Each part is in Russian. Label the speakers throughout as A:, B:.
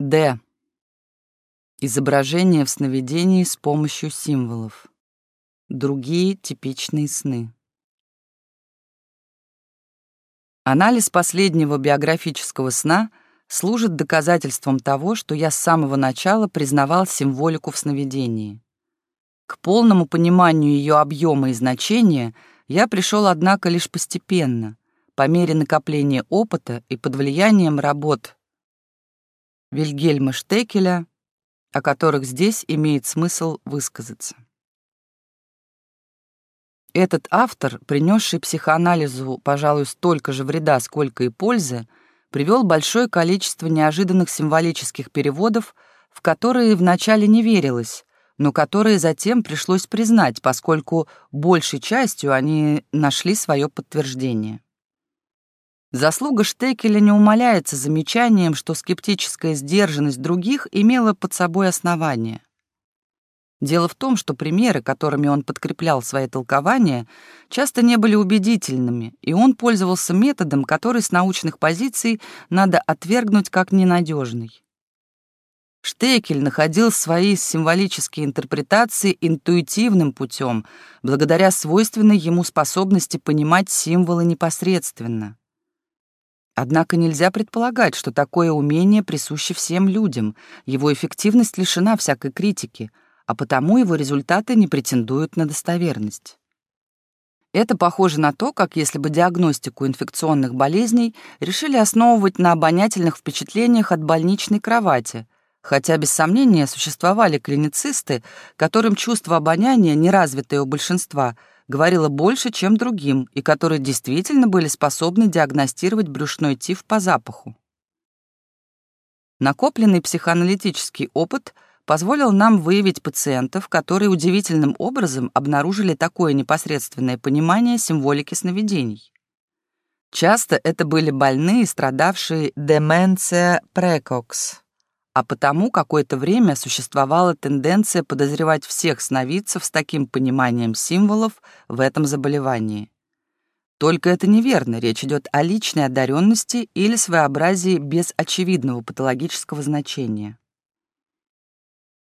A: Д. Изображение в сновидении с помощью символов. Другие типичные сны. Анализ последнего биографического сна служит доказательством того, что я с самого начала признавал символику в сновидении. К полному пониманию ее объема и значения я пришел, однако, лишь постепенно, по мере накопления опыта и под влиянием работ Вильгельма Штекеля, о которых здесь имеет смысл высказаться. Этот автор, принесший психоанализу, пожалуй, столько же вреда, сколько и пользы, привел большое количество неожиданных символических переводов, в которые вначале не верилось, но которые затем пришлось признать, поскольку большей частью они нашли свое подтверждение. Заслуга Штекеля не умаляется замечанием, что скептическая сдержанность других имела под собой основание. Дело в том, что примеры, которыми он подкреплял свои толкования, часто не были убедительными, и он пользовался методом, который с научных позиций надо отвергнуть как ненадежный. Штекель находил свои символические интерпретации интуитивным путем, благодаря свойственной ему способности понимать символы непосредственно. Однако нельзя предполагать, что такое умение присуще всем людям, его эффективность лишена всякой критики, а потому его результаты не претендуют на достоверность. Это похоже на то, как если бы диагностику инфекционных болезней решили основывать на обонятельных впечатлениях от больничной кровати, хотя без сомнения существовали клиницисты, которым чувство обоняния, неразвитое у большинства, говорила больше, чем другим, и которые действительно были способны диагностировать брюшной тиф по запаху. Накопленный психоаналитический опыт позволил нам выявить пациентов, которые удивительным образом обнаружили такое непосредственное понимание символики сновидений. Часто это были больные, страдавшие деменция прекокс, а потому какое-то время существовала тенденция подозревать всех сновидцев с таким пониманием символов в этом заболевании. Только это неверно, речь идет о личной одаренности или своеобразии без очевидного патологического значения.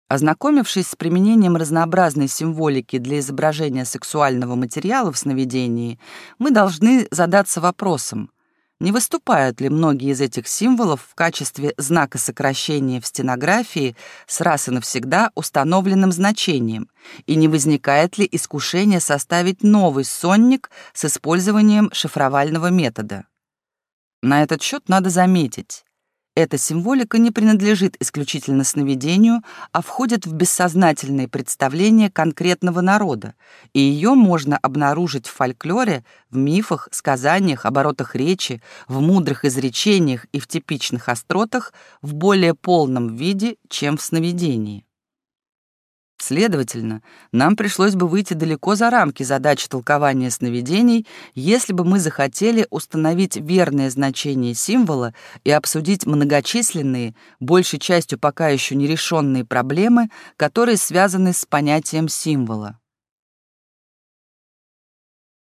A: Ознакомившись с применением разнообразной символики для изображения сексуального материала в сновидении, мы должны задаться вопросом, не выступают ли многие из этих символов в качестве знака сокращения в стенографии с раз и навсегда установленным значением, и не возникает ли искушение составить новый сонник с использованием шифровального метода. На этот счет надо заметить, эта символика не принадлежит исключительно сновидению, а входит в бессознательные представления конкретного народа, и ее можно обнаружить в фольклоре, в мифах, сказаниях, оборотах речи, в мудрых изречениях и в типичных остротах в более полном виде, чем в сновидении. Следовательно, нам пришлось бы выйти далеко за рамки задачи толкования сновидений, если бы мы захотели установить верное значение символа и обсудить многочисленные, большей частью пока еще нерешенные проблемы, которые связаны с понятием символа.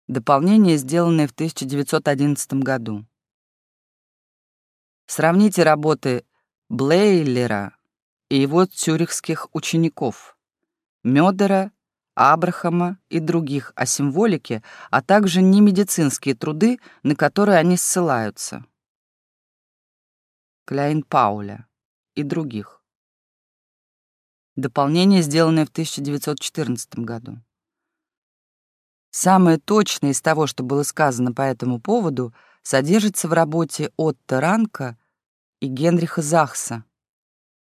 A: Дополнение, сделанное в 1911 году. Сравните работы Блейлера и его цюрихских учеников. Мёдера, Абрахама и других о символике, а также немедицинские труды, на которые они ссылаются. Кляйн Пауля и других. Дополнение, сделанное в 1914 году. Самое точное из того, что было сказано по этому поводу, содержится в работе Отто Ранка и Генриха Захса,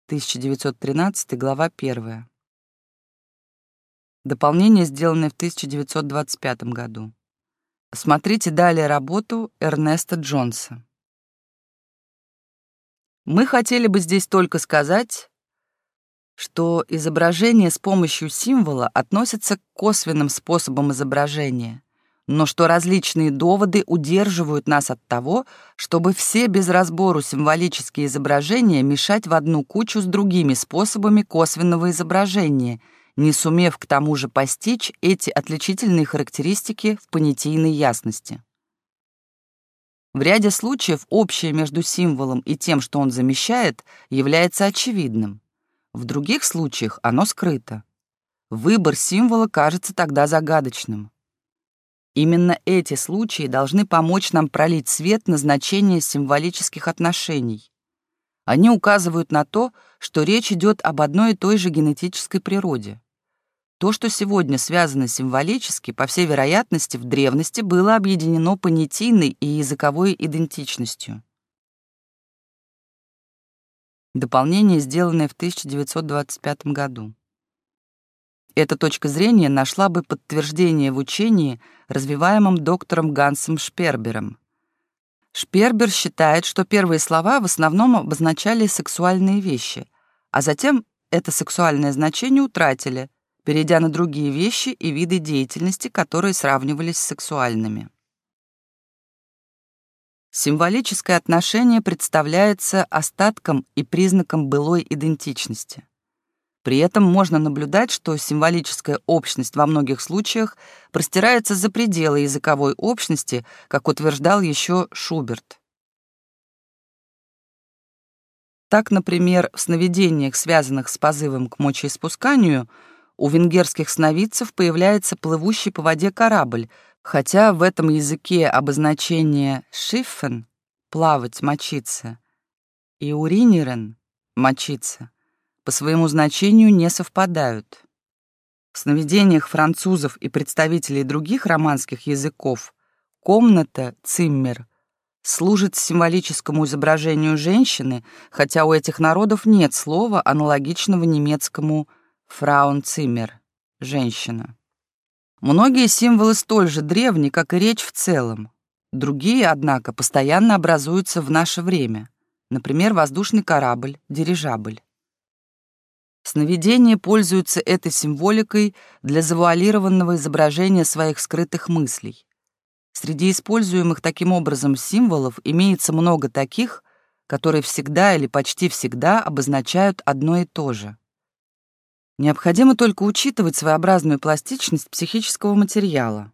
A: 1913, глава 1. Дополнение, сделанное в 1925 году. Смотрите далее работу Эрнеста Джонса. Мы хотели бы здесь только сказать, что изображение с помощью символа относится к косвенным способам изображения, но что различные доводы удерживают нас от того, чтобы все без разбору символические изображения мешать в одну кучу с другими способами косвенного изображения — не сумев к тому же постичь эти отличительные характеристики в понятийной ясности. В ряде случаев общее между символом и тем, что он замещает, является очевидным. В других случаях оно скрыто. Выбор символа кажется тогда загадочным. Именно эти случаи должны помочь нам пролить свет на значение символических отношений. Они указывают на то, что речь идет об одной и той же генетической природе. То, что сегодня связано символически, по всей вероятности, в древности было объединено понятийной и языковой идентичностью. Дополнение, сделанное в 1925 году. Эта точка зрения нашла бы подтверждение в учении, развиваемом доктором Гансом Шпербером. Шпербер считает, что первые слова в основном обозначали сексуальные вещи, а затем это сексуальное значение утратили — перейдя на другие вещи и виды деятельности, которые сравнивались с сексуальными. Символическое отношение представляется остатком и признаком былой идентичности. При этом можно наблюдать, что символическая общность во многих случаях простирается за пределы языковой общности, как утверждал еще Шуберт. Так, например, в сновидениях, связанных с позывом к мочеиспусканию, у венгерских сновидцев появляется плывущий по воде корабль, хотя в этом языке обозначение «шиффен» — «плавать», «мочиться» и «уринерен» — «мочиться» по своему значению не совпадают. В сновидениях французов и представителей других романских языков комната, циммер, служит символическому изображению женщины, хотя у этих народов нет слова, аналогичного немецкому «циммер» Фраунциммер. Женщина. Многие символы столь же древни, как и речь в целом. Другие, однако, постоянно образуются в наше время. Например, воздушный корабль, дирижабль. Сновидения пользуются этой символикой для завуалированного изображения своих скрытых мыслей. Среди используемых таким образом символов имеется много таких, которые всегда или почти всегда обозначают одно и то же. Необходимо только учитывать своеобразную пластичность психического материала.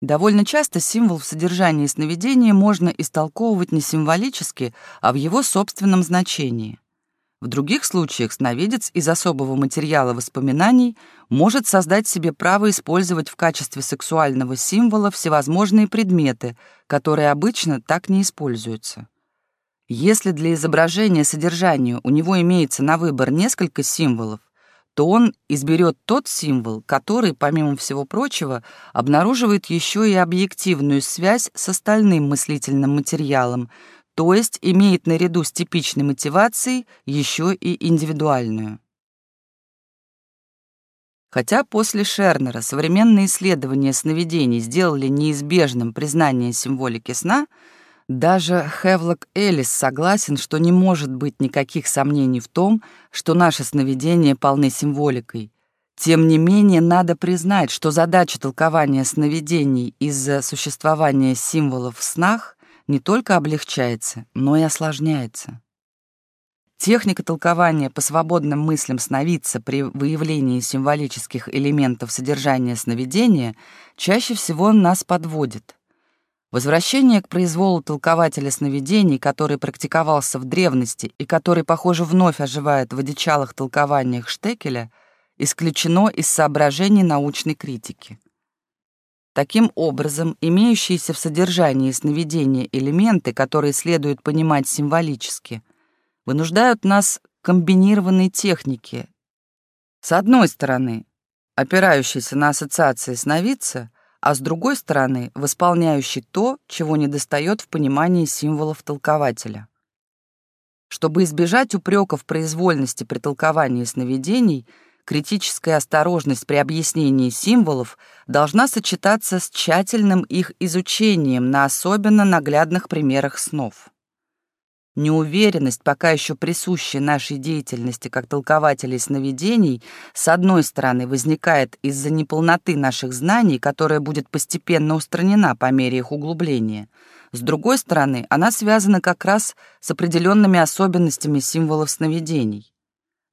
A: Довольно часто символ в содержании сновидения можно истолковывать не символически, а в его собственном значении. В других случаях сновидец из особого материала воспоминаний может создать себе право использовать в качестве сексуального символа всевозможные предметы, которые обычно так не используются. Если для изображения содержания у него имеется на выбор несколько символов, то он изберет тот символ, который, помимо всего прочего, обнаруживает еще и объективную связь с остальным мыслительным материалом, то есть имеет наряду с типичной мотивацией еще и индивидуальную. Хотя после Шернера современные исследования сновидений сделали неизбежным признание символики сна — даже Хевлок Элис согласен, что не может быть никаких сомнений в том, что наши сновидения полны символикой. Тем не менее, надо признать, что задача толкования сновидений из-за существования символов в снах не только облегчается, но и осложняется. Техника толкования по свободным мыслям сновидца при выявлении символических элементов содержания сновидения чаще всего нас подводит. Возвращение к произволу толкователя сновидений, который практиковался в древности и который, похоже, вновь оживает в одичалых толкованиях Штекеля, исключено из соображений научной критики. Таким образом, имеющиеся в содержании сновидения элементы, которые следует понимать символически, вынуждают нас к комбинированной технике. С одной стороны, опирающейся на ассоциации сновидца, а с другой стороны, восполняющий то, чего недостает в понимании символов толкователя. Чтобы избежать упреков произвольности при толковании сновидений, критическая осторожность при объяснении символов должна сочетаться с тщательным их изучением на особенно наглядных примерах снов. Неуверенность, пока еще присущая нашей деятельности как толкователей сновидений, с одной стороны возникает из-за неполноты наших знаний, которая будет постепенно устранена по мере их углубления. С другой стороны, она связана как раз с определенными особенностями символов сновидений.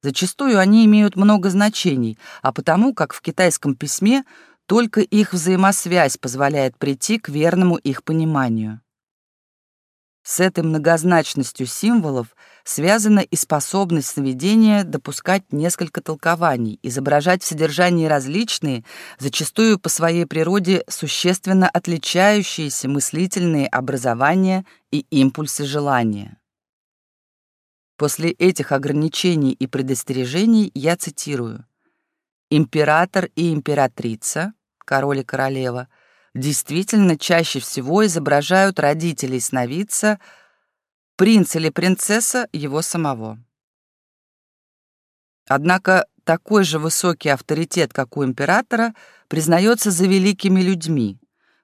A: Зачастую они имеют много значений, а потому, как в китайском письме, только их взаимосвязь позволяет прийти к верному их пониманию. С этой многозначностью символов связана и способность сновидения допускать несколько толкований, изображать в содержании различные, зачастую по своей природе существенно отличающиеся мыслительные образования и импульсы желания. После этих ограничений и предостережений я цитирую. «Император и императрица, король и королева — действительно чаще всего изображают родителей сновидца, принц или принцесса его самого. Однако такой же высокий авторитет, как у императора, признается за великими людьми,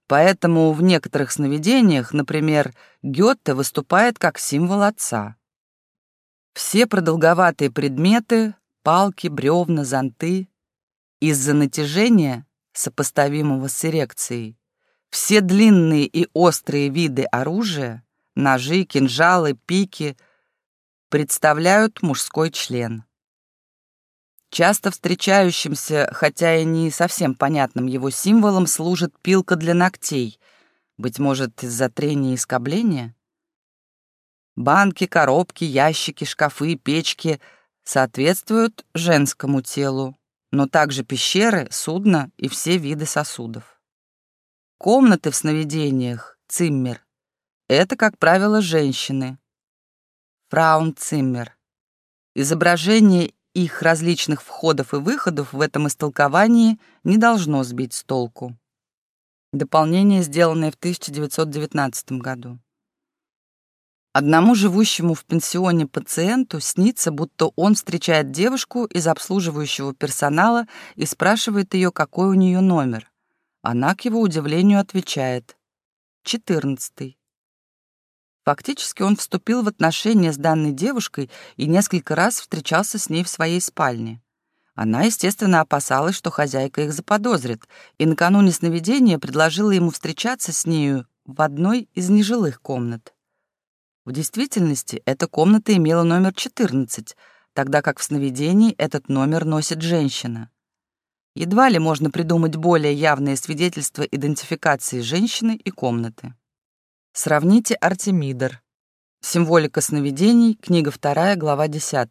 A: поэтому в некоторых сновидениях, например, Гёте выступает как символ отца. Все продолговатые предметы, палки, бревна, зонты, из-за натяжения, сопоставимого с эрекцией, все длинные и острые виды оружия, ножи, кинжалы, пики, представляют мужской член. Часто встречающимся, хотя и не совсем понятным его символом, служит пилка для ногтей, быть может, из-за трения и скобления? Банки, коробки, ящики, шкафы, печки соответствуют женскому телу, но также пещеры, судна и все виды сосудов. Комнаты в сновидениях, циммер, это, как правило, женщины. Фраунциммер. Изображение их различных входов и выходов в этом истолковании не должно сбить с толку. Дополнение, сделанное в 1919 году. Одному живущему в пенсионе пациенту снится, будто он встречает девушку из обслуживающего персонала и спрашивает ее, какой у нее номер. Она, к его удивлению, отвечает «четырнадцатый». Фактически он вступил в отношения с данной девушкой и несколько раз встречался с ней в своей спальне. Она, естественно, опасалась, что хозяйка их заподозрит, и накануне сновидения предложила ему встречаться с нею в одной из нежилых комнат. В действительности эта комната имела номер 14, тогда как в сновидении этот номер носит женщина. Едва ли можно придумать более явные свидетельства идентификации женщины и комнаты. Сравните Артемидор. Символика сновидений, книга 2, глава 10.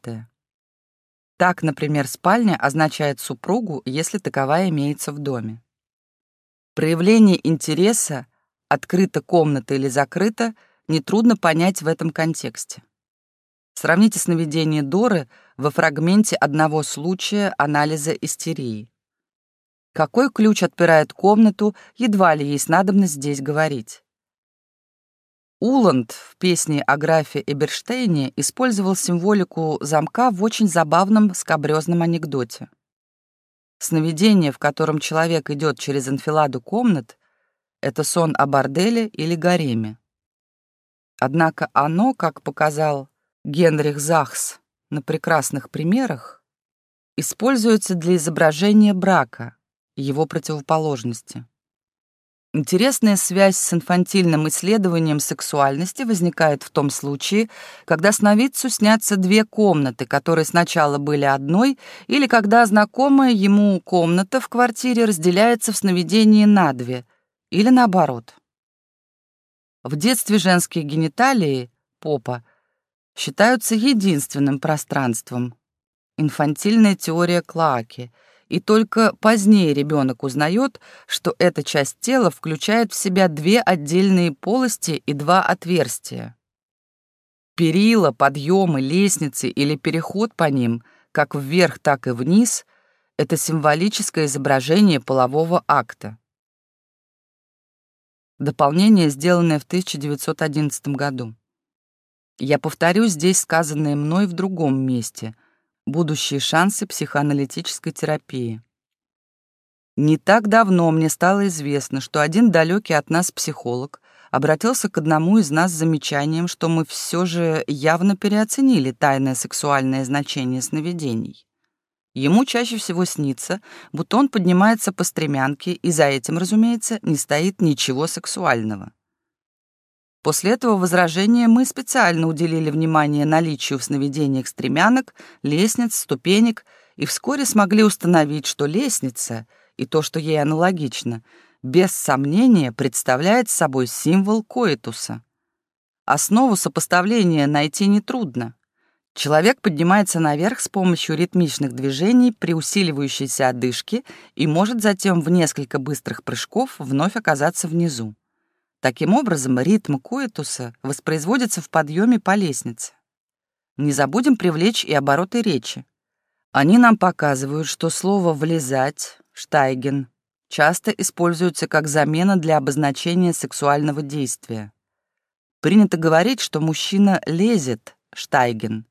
A: Так, например, спальня означает супругу, если таковая имеется в доме. Проявление интереса, открыта комната или закрыта, нетрудно понять в этом контексте. Сравните сновидение Доры во фрагменте одного случая анализа истерии. Какой ключ отпирает комнату, едва ли есть надобность здесь говорить. Уланд в песне о графе Эберштейне использовал символику замка в очень забавном скабрёзном анекдоте. Сновидение, в котором человек идет через анфиладу комнат, это сон о борделе или гареме. Однако оно, как показал Генрих Захс на прекрасных примерах, используется для изображения брака, его противоположности. Интересная связь с инфантильным исследованием сексуальности возникает в том случае, когда сновидцу снятся две комнаты, которые сначала были одной, или когда знакомая ему комната в квартире разделяется в сновидении на две, или наоборот. В детстве женские гениталии, попа, считаются единственным пространством. Инфантильная теория Клааки — и только позднее ребенок узнает, что эта часть тела включает в себя две отдельные полости и два отверстия. Перила, подъемы, лестницы или переход по ним, как вверх, так и вниз, это символическое изображение полового акта. Дополнение, сделанное в 1911 году. Я повторю здесь сказанное мной в другом месте — будущие шансы психоаналитической терапии. Не так давно мне стало известно, что один далекий от нас психолог обратился к одному из нас с замечанием, что мы все же явно переоценили тайное сексуальное значение сновидений. Ему чаще всего снится, будто он поднимается по стремянке, и за этим, разумеется, не стоит ничего сексуального. После этого возражения мы специально уделили внимание наличию в сновидениях стремянок, лестниц, ступенек и вскоре смогли установить, что лестница и то, что ей аналогично, без сомнения представляет собой символ коитуса. Основу сопоставления найти нетрудно. Человек поднимается наверх с помощью ритмичных движений при усиливающейся одышке и может затем в несколько быстрых прыжков вновь оказаться внизу. Таким образом, ритм коитуса воспроизводится в подъеме по лестнице. Не забудем привлечь и обороты речи. Они нам показывают, что слово «влезать» — «штайген» часто используется как замена для обозначения сексуального действия. Принято говорить, что мужчина лезет — «штайген»,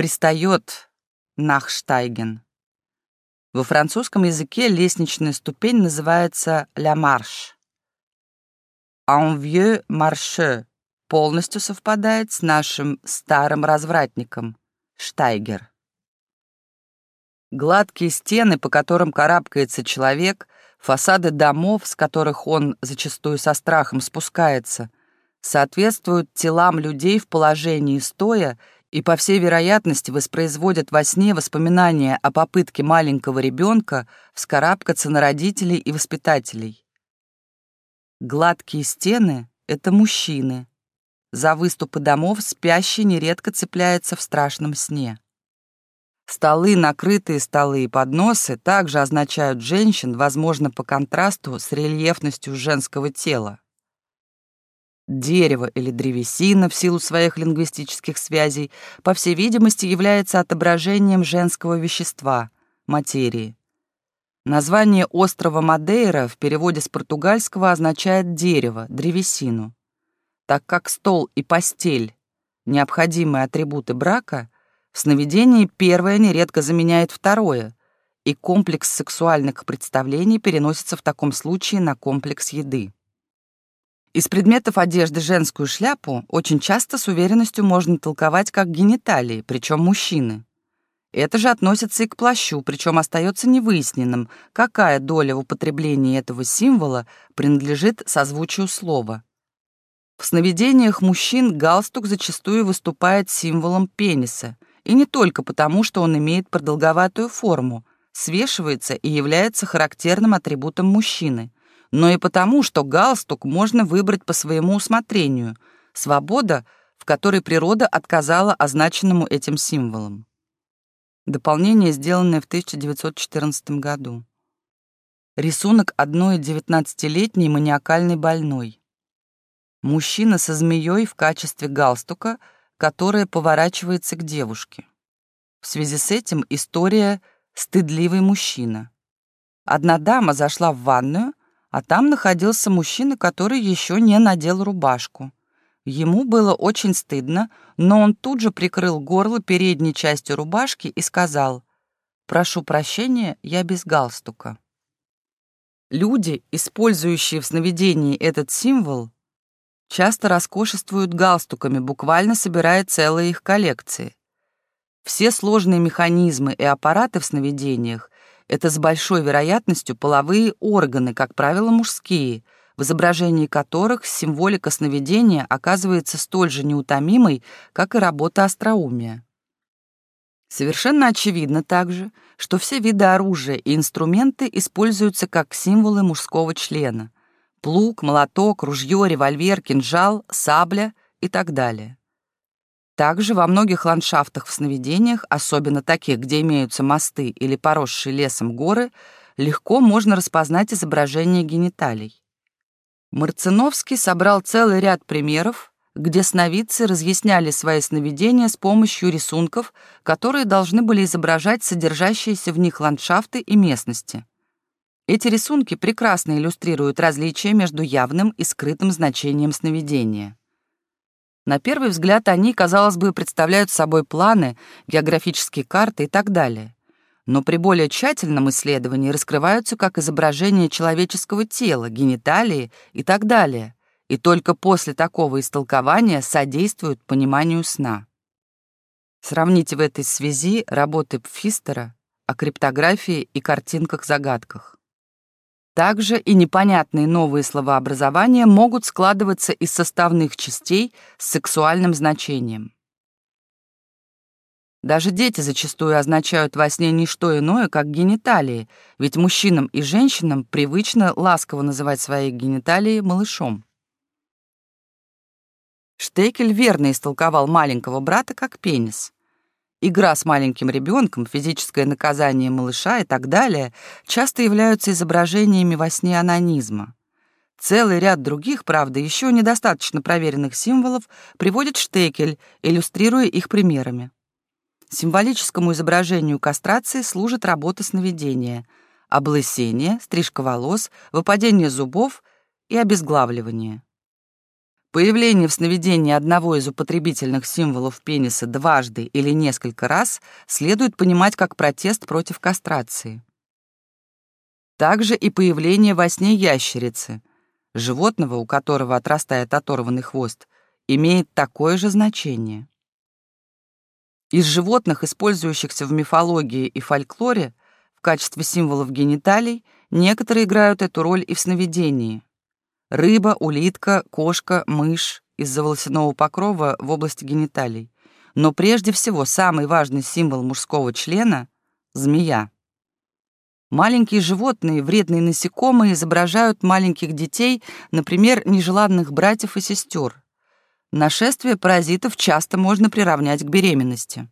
A: пристает «нахштайген». Во французском языке лестничная ступень называется «ля марш». «Un vieux marche» полностью совпадает с нашим старым развратником Штайгер. Гладкие стены, по которым карабкается человек, фасады домов, с которых он зачастую со страхом спускается, соответствуют телам людей в положении стоя и, по всей вероятности, воспроизводят во сне воспоминания о попытке маленького ребенка вскарабкаться на родителей и воспитателей. Гладкие стены — это мужчины. За выступы домов спящий нередко цепляется в страшном сне. Столы, накрытые столы и подносы также означают женщин, возможно, по контрасту с рельефностью женского тела. Дерево или древесина в силу своих лингвистических связей, по всей видимости, является отображением женского вещества, материи. Название острова Мадейра в переводе с португальского означает дерево, древесину. Так как стол и постель — необходимые атрибуты брака — в сновидении первое нередко заменяет второе, и комплекс сексуальных представлений переносится в таком случае на комплекс еды. Из предметов одежды женскую шляпу очень часто с уверенностью можно толковать как гениталии, причем мужчины. Это же относится и к плащу, причем остается невыясненным, какая доля в употреблении этого символа принадлежит созвучию слова. В сновидениях мужчин галстук зачастую выступает символом пениса — и не только потому, что он имеет продолговатую форму, свешивается и является характерным атрибутом мужчины, но и потому, что галстук можно выбрать по своему усмотрению, свобода, в которой природа отказала означенному этим символом. Дополнение, сделанное в 1914 году. Рисунок одной 19-летней маниакальной больной. Мужчина со змеей в качестве галстука — которая поворачивается к девушке. В связи с этим история «Стыдливый мужчина». Одна дама зашла в ванную, а там находился мужчина, который еще не надел рубашку. Ему было очень стыдно, но он тут же прикрыл горло передней частью рубашки и сказал «Прошу прощения, я без галстука». Люди, использующие в сновидении этот символ, часто роскошествуют галстуками, буквально собирая целые их коллекции. Все сложные механизмы и аппараты в сновидениях — это с большой вероятностью половые органы, как правило, мужские, в изображении которых символика сновидения оказывается столь же неутомимой, как и работа остроумия. Совершенно очевидно также, что все виды оружия и инструменты используются как символы мужского члена — плуг, молоток, ружье, револьвер, кинжал, сабля и так далее. Также во многих ландшафтах в сновидениях, особенно таких, где имеются мосты или поросшие лесом горы, легко можно распознать изображение гениталий. Марциновский собрал целый ряд примеров, где сновидцы разъясняли свои сновидения с помощью рисунков, которые должны были изображать содержащиеся в них ландшафты и местности. Эти рисунки прекрасно иллюстрируют различия между явным и скрытым значением сновидения. На первый взгляд они, казалось бы, представляют собой планы, географические карты и так далее. Но при более тщательном исследовании раскрываются как изображение человеческого тела, гениталии и так далее, и только после такого истолкования содействуют пониманию сна. Сравните в этой связи работы Пфистера о криптографии и картинках-загадках. Также и непонятные новые словообразования могут складываться из составных частей с сексуальным значением. Даже дети зачастую означают во сне не что иное, как гениталии, ведь мужчинам и женщинам привычно ласково называть свои гениталии малышом. Штекель верно истолковал маленького брата как пенис. Игра с маленьким ребенком, физическое наказание малыша и так далее часто являются изображениями во сне анонизма. Целый ряд других, правда, еще недостаточно проверенных символов приводит Штекель, иллюстрируя их примерами. Символическому изображению кастрации служит работа сновидения, облысение, стрижка волос, выпадение зубов и обезглавливание. Появление в сновидении одного из употребительных символов пениса дважды или несколько раз следует понимать как протест против кастрации. Также и появление во сне ящерицы, животного, у которого отрастает оторванный хвост, имеет такое же значение. Из животных, использующихся в мифологии и фольклоре в качестве символов гениталий, некоторые играют эту роль и в сновидении. Рыба, улитка, кошка, мышь из-за волосяного покрова в области гениталий. Но прежде всего самый важный символ мужского члена — змея. Маленькие животные, вредные насекомые изображают маленьких детей, например, нежеланных братьев и сестер. Нашествие паразитов часто можно приравнять к беременности.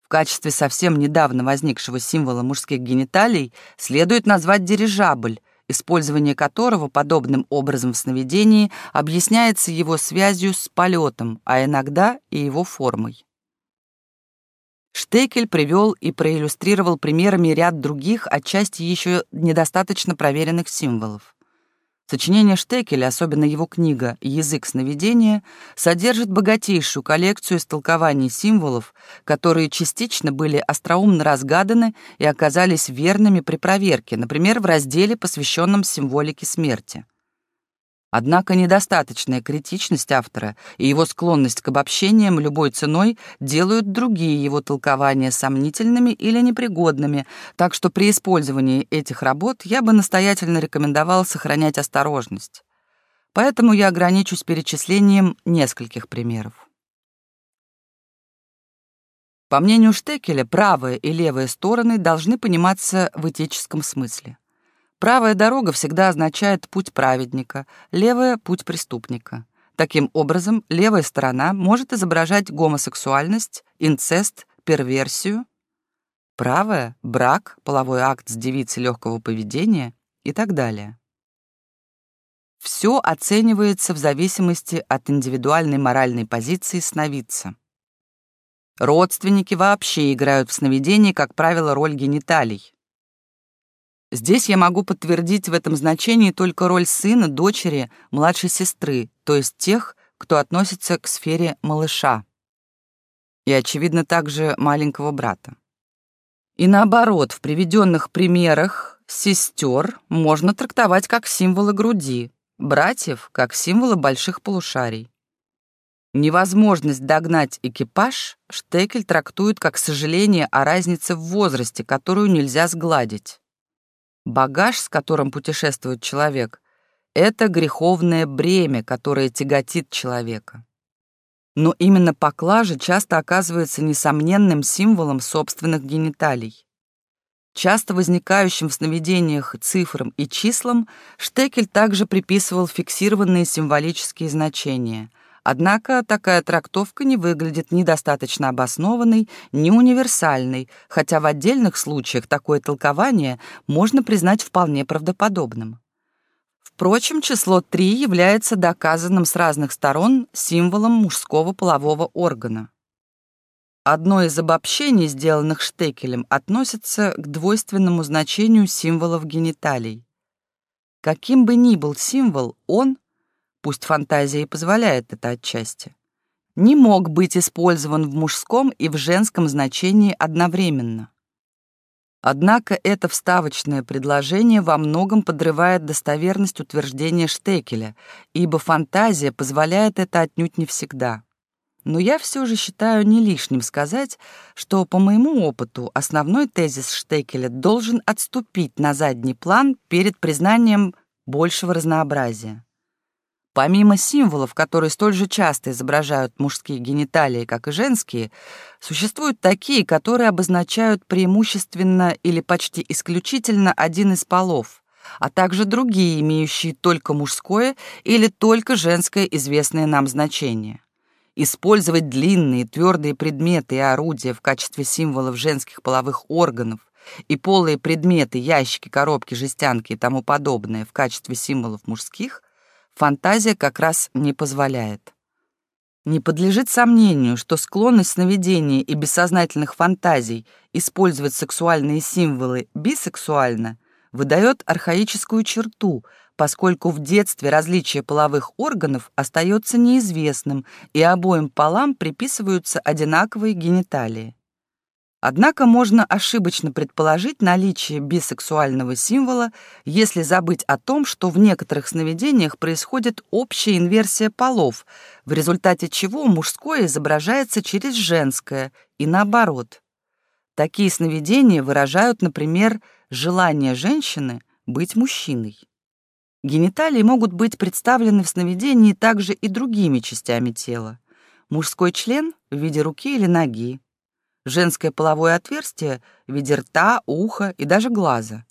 A: В качестве совсем недавно возникшего символа мужских гениталий следует назвать дирижабль, использование которого подобным образом в сновидении объясняется его связью с полетом, а иногда и его формой. Штекель привел и проиллюстрировал примерами ряд других, отчасти еще недостаточно проверенных символов. Сочинение Штекеля, особенно его книга «Язык сновидения», содержит богатейшую коллекцию истолкований символов, которые частично были остроумно разгаданы и оказались верными при проверке, например, в разделе, посвященном символике смерти. Однако недостаточная критичность автора и его склонность к обобщениям любой ценой делают другие его толкования сомнительными или непригодными, так что при использовании этих работ я бы настоятельно рекомендовал сохранять осторожность. Поэтому я ограничусь перечислением нескольких примеров. По мнению Штекеля, правая и левая стороны должны пониматься в этическом смысле. Правая дорога всегда означает путь праведника, левая — путь преступника. Таким образом, левая сторона может изображать гомосексуальность, инцест, перверсию, правая — брак, половой акт с девицей легкого поведения и так далее. Все оценивается в зависимости от индивидуальной моральной позиции сновидца. Родственники вообще играют в сновидении, как правило, роль гениталий. Здесь я могу подтвердить в этом значении только роль сына, дочери, младшей сестры, то есть тех, кто относится к сфере малыша. И, очевидно, также маленького брата. И наоборот, в приведенных примерах сестер можно трактовать как символы груди, братьев — как символы больших полушарий. Невозможность догнать экипаж Штекель трактует как сожаление о разнице в возрасте, которую нельзя сгладить. Багаж, с которым путешествует человек, это греховное бремя, которое тяготит человека. Но именно поклажа часто оказывается несомненным символом собственных гениталий. Часто возникающим в сновидениях цифрам и числам Штекель также приписывал фиксированные символические значения, Однако такая трактовка не выглядит ни достаточно обоснованной, ни универсальной, хотя в отдельных случаях такое толкование можно признать вполне правдоподобным. Впрочем, число 3 является доказанным с разных сторон символом мужского полового органа. Одно из обобщений, сделанных Штекелем, относится к двойственному значению символов гениталий. Каким бы ни был символ, он, пусть фантазия и позволяет это отчасти, не мог быть использован в мужском и в женском значении одновременно. Однако это вставочное предложение во многом подрывает достоверность утверждения Штекеля, ибо фантазия позволяет это отнюдь не всегда. Но я все же считаю не лишним сказать, что по моему опыту основной тезис Штекеля должен отступить на задний план перед признанием большего разнообразия. Помимо символов, которые столь же часто изображают мужские гениталии, как и женские, существуют такие, которые обозначают преимущественно или почти исключительно один из полов, а также другие, имеющие только мужское или только женское известное нам значение. Использовать длинные твердые предметы и орудия в качестве символов женских половых органов и полые предметы, ящики, коробки, жестянки и тому подобное в качестве символов мужских фантазия как раз не позволяет. Не подлежит сомнению, что склонность сновидения и бессознательных фантазий использовать сексуальные символы бисексуально выдает архаическую черту, поскольку в детстве различие половых органов остается неизвестным и обоим полам приписываются одинаковые гениталии. Однако можно ошибочно предположить наличие бисексуального символа, если забыть о том, что в некоторых сновидениях происходит общая инверсия полов, в результате чего мужское изображается через женское и наоборот. Такие сновидения выражают, например, желание женщины быть мужчиной. Гениталии могут быть представлены в сновидении также и другими частями тела. Мужской член в виде руки или ноги, женское половое отверстие в виде рта, уха и даже глаза.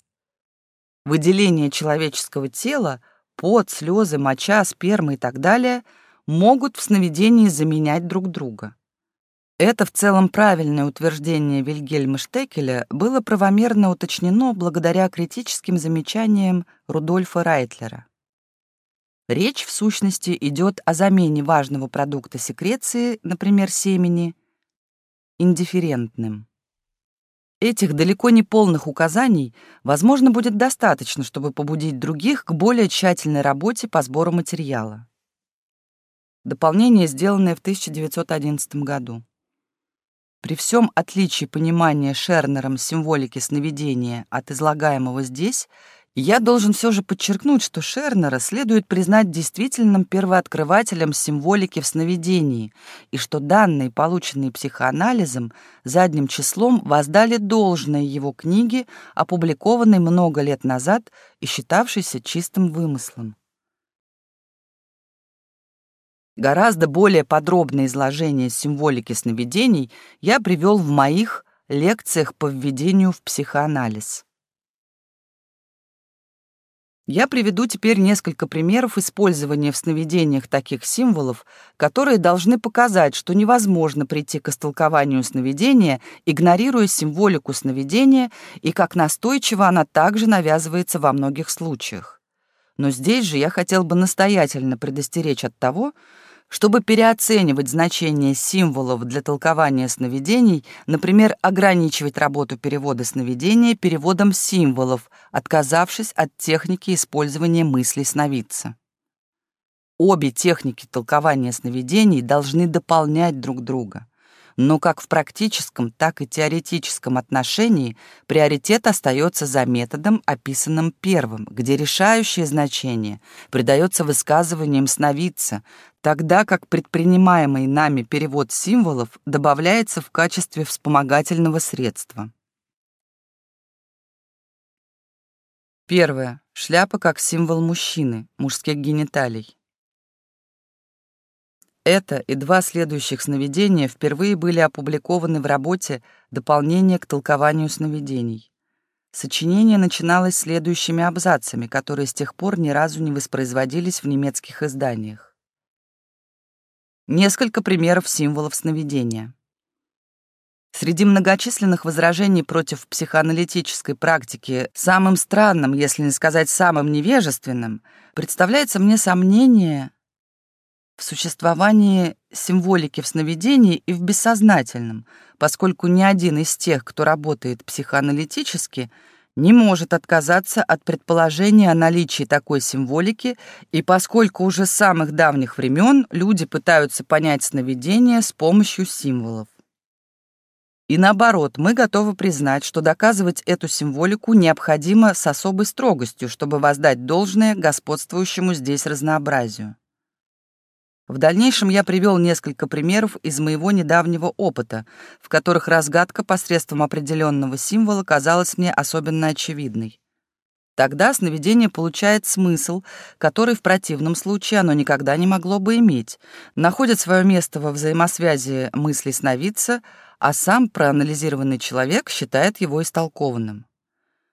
A: Выделение человеческого тела, пот, слезы, моча, сперма и так далее могут в сновидении заменять друг друга. Это в целом правильное утверждение Вильгельма Штекеля было правомерно уточнено благодаря критическим замечаниям Рудольфа Райтлера. Речь, в сущности, идет о замене важного продукта секреции, например, семени, индифферентным. Этих далеко не полных указаний, возможно, будет достаточно, чтобы побудить других к более тщательной работе по сбору материала. Дополнение, сделанное в 1911 году. При всем отличии понимания Шернером символики сновидения от излагаемого здесь, я должен все же подчеркнуть, что Шернера следует признать действительным первооткрывателем символики в сновидении, и что данные, полученные психоанализом, задним числом воздали должное его книге, опубликованной много лет назад и считавшейся чистым вымыслом. Гораздо более подробное изложение символики сновидений я привел в моих лекциях по введению в психоанализ. Я приведу теперь несколько примеров использования в сновидениях таких символов, которые должны показать, что невозможно прийти к истолкованию сновидения, игнорируя символику сновидения, и как настойчиво она также навязывается во многих случаях. Но здесь же я хотел бы настоятельно предостеречь от того, чтобы переоценивать значение символов для толкования сновидений, например, ограничивать работу перевода сновидения переводом символов, отказавшись от техники использования мыслей сновидца. Обе техники толкования сновидений должны дополнять друг друга но как в практическом, так и теоретическом отношении приоритет остается за методом, описанным первым, где решающее значение придается высказываниям сновидца, тогда как предпринимаемый нами перевод символов добавляется в качестве вспомогательного средства. Первое. Шляпа как символ мужчины, мужских гениталий. Это и два следующих сновидения впервые были опубликованы в работе «Дополнение к толкованию сновидений». Сочинение начиналось следующими абзацами, которые с тех пор ни разу не воспроизводились в немецких изданиях. Несколько примеров символов сновидения. Среди многочисленных возражений против психоаналитической практики самым странным, если не сказать самым невежественным, представляется мне сомнение в существовании символики в сновидении и в бессознательном, поскольку ни один из тех, кто работает психоаналитически, не может отказаться от предположения о наличии такой символики, и поскольку уже с самых давних времен люди пытаются понять сновидение с помощью символов. И наоборот, мы готовы признать, что доказывать эту символику необходимо с особой строгостью, чтобы воздать должное господствующему здесь разнообразию. В дальнейшем я привел несколько примеров из моего недавнего опыта, в которых разгадка посредством определенного символа казалась мне особенно очевидной. Тогда сновидение получает смысл, который в противном случае оно никогда не могло бы иметь, находит свое место во взаимосвязи мысли сновидца, а сам проанализированный человек считает его истолкованным.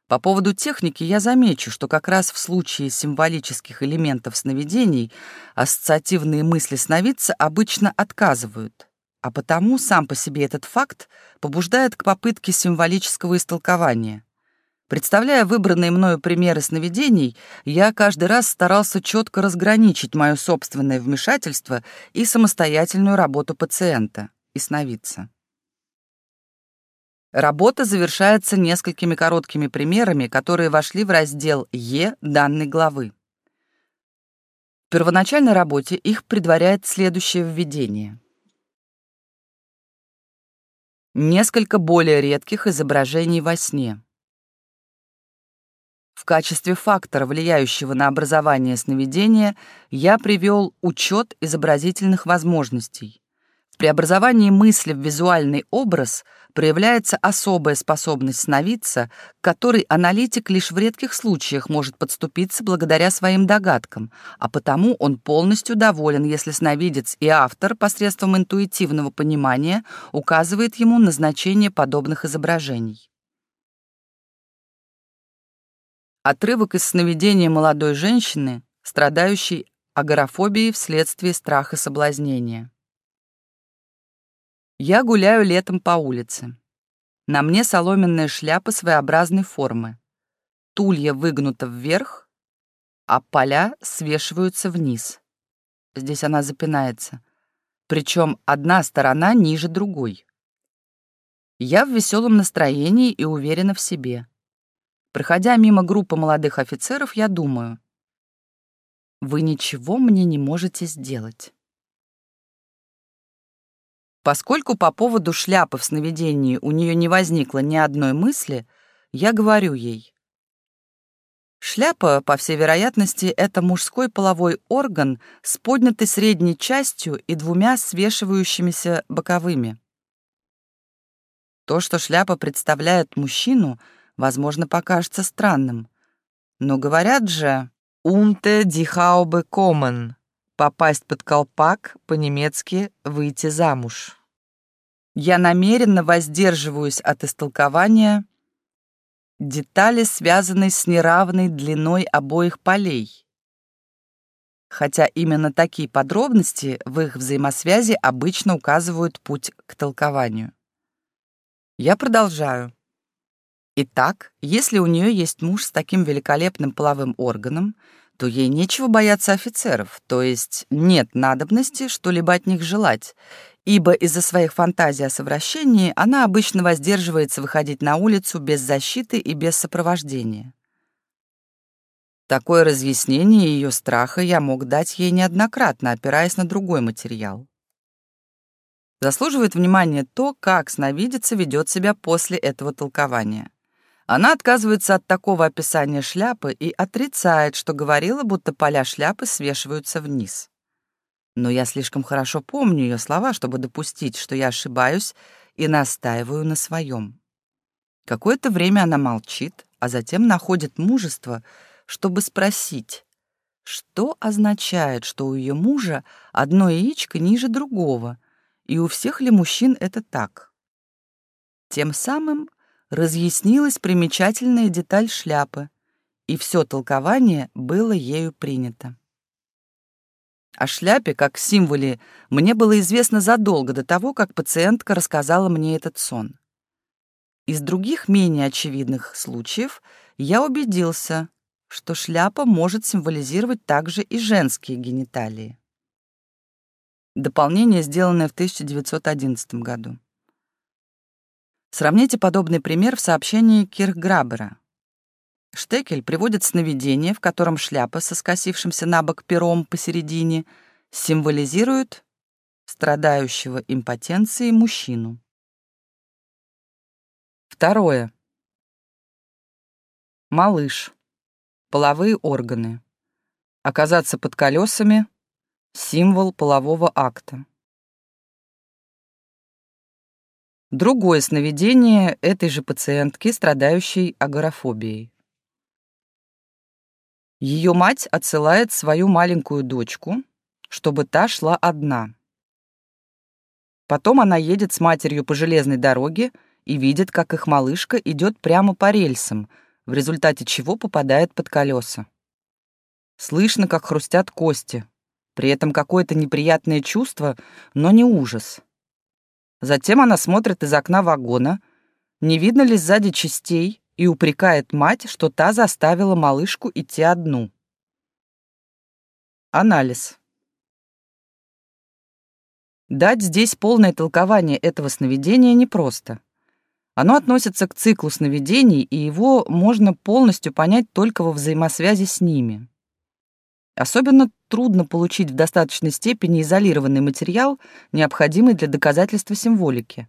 A: По поводу техники я замечу, что как раз в случае символических элементов сновидений ассоциативные мысли сновидца обычно отказывают, а потому сам по себе этот факт побуждает к попытке символического истолкования. Представляя выбранные мною примеры сновидений, я каждый раз старался четко разграничить мое собственное вмешательство и самостоятельную работу пациента и сновидца. Работа завершается несколькими короткими примерами, которые вошли в раздел Е данной главы. В первоначальной работе их предваряет следующее введение. Несколько более редких изображений во сне. В качестве фактора, влияющего на образование сновидения, я привел учет изобразительных возможностей. В преобразовании мысли в визуальный образ проявляется особая способность сновидца, которой аналитик лишь в редких случаях может подступиться благодаря своим догадкам, а потому он полностью доволен, если сновидец и автор посредством интуитивного понимания указывает ему назначение подобных изображений. Отрывок из сновидения молодой женщины, страдающей агорафобией вследствие страха соблазнения. Я гуляю летом по улице. На мне соломенная шляпа своеобразной формы. Тулья выгнута вверх, а поля свешиваются вниз. Здесь она запинается. Причем одна сторона ниже другой. Я в веселом настроении и уверена в себе. Проходя мимо группы молодых офицеров, я думаю, вы ничего мне не можете сделать. Поскольку по поводу шляпы в сновидении у нее не возникло ни одной мысли, я говорю ей. Шляпа, по всей вероятности, это мужской половой орган с поднятой средней частью и двумя свешивающимися боковыми. То, что шляпа представляет мужчину, возможно, покажется странным. Но говорят же «унте дихаубе комен» попасть под колпак, по-немецки «выйти замуж». Я намеренно воздерживаюсь от истолкования детали, связанной с неравной длиной обоих полей. Хотя именно такие подробности в их взаимосвязи обычно указывают путь к толкованию. Я продолжаю. Итак, если у нее есть муж с таким великолепным половым органом, то ей нечего бояться офицеров, то есть нет надобности что-либо от них желать, ибо из-за своих фантазий о совращении она обычно воздерживается выходить на улицу без защиты и без сопровождения. Такое разъяснение ее страха я мог дать ей неоднократно, опираясь на другой материал. Заслуживает внимания то, как сновидица ведет себя после этого толкования. Она отказывается от такого описания шляпы и отрицает, что говорила, будто поля шляпы свешиваются вниз. Но я слишком хорошо помню ее слова, чтобы допустить, что я ошибаюсь и настаиваю на своем. Какое-то время она молчит, а затем находит мужество, чтобы спросить, что означает, что у ее мужа одно яичко ниже другого, и у всех ли мужчин это так. Тем самым разъяснилась примечательная деталь шляпы, и все толкование было ею принято. О шляпе, как символе, мне было известно задолго до того, как пациентка рассказала мне этот сон. Из других менее очевидных случаев я убедился, что шляпа может символизировать также и женские гениталии. Дополнение, сделанное в 1911 году. Сравните подобный пример в сообщении Кирхграбера. Штекель приводит сновидение, в котором шляпа со скосившимся на бок пером посередине символизирует страдающего импотенцией мужчину. Второе. Малыш. Половые органы. Оказаться под колесами — символ полового акта. Другое сновидение этой же пациентки, страдающей агорафобией. Ее мать отсылает свою маленькую дочку, чтобы та шла одна. Потом она едет с матерью по железной дороге и видит, как их малышка идет прямо по рельсам, в результате чего попадает под колеса. Слышно, как хрустят кости, при этом какое-то неприятное чувство, но не ужас. Затем она смотрит из окна вагона, не видно ли сзади частей, и упрекает мать, что та заставила малышку идти одну. Анализ. Дать здесь полное толкование этого сновидения непросто. Оно относится к циклу сновидений, и его можно полностью понять только во взаимосвязи с ними. Особенно трудно получить в достаточной степени изолированный материал, необходимый для доказательства символики.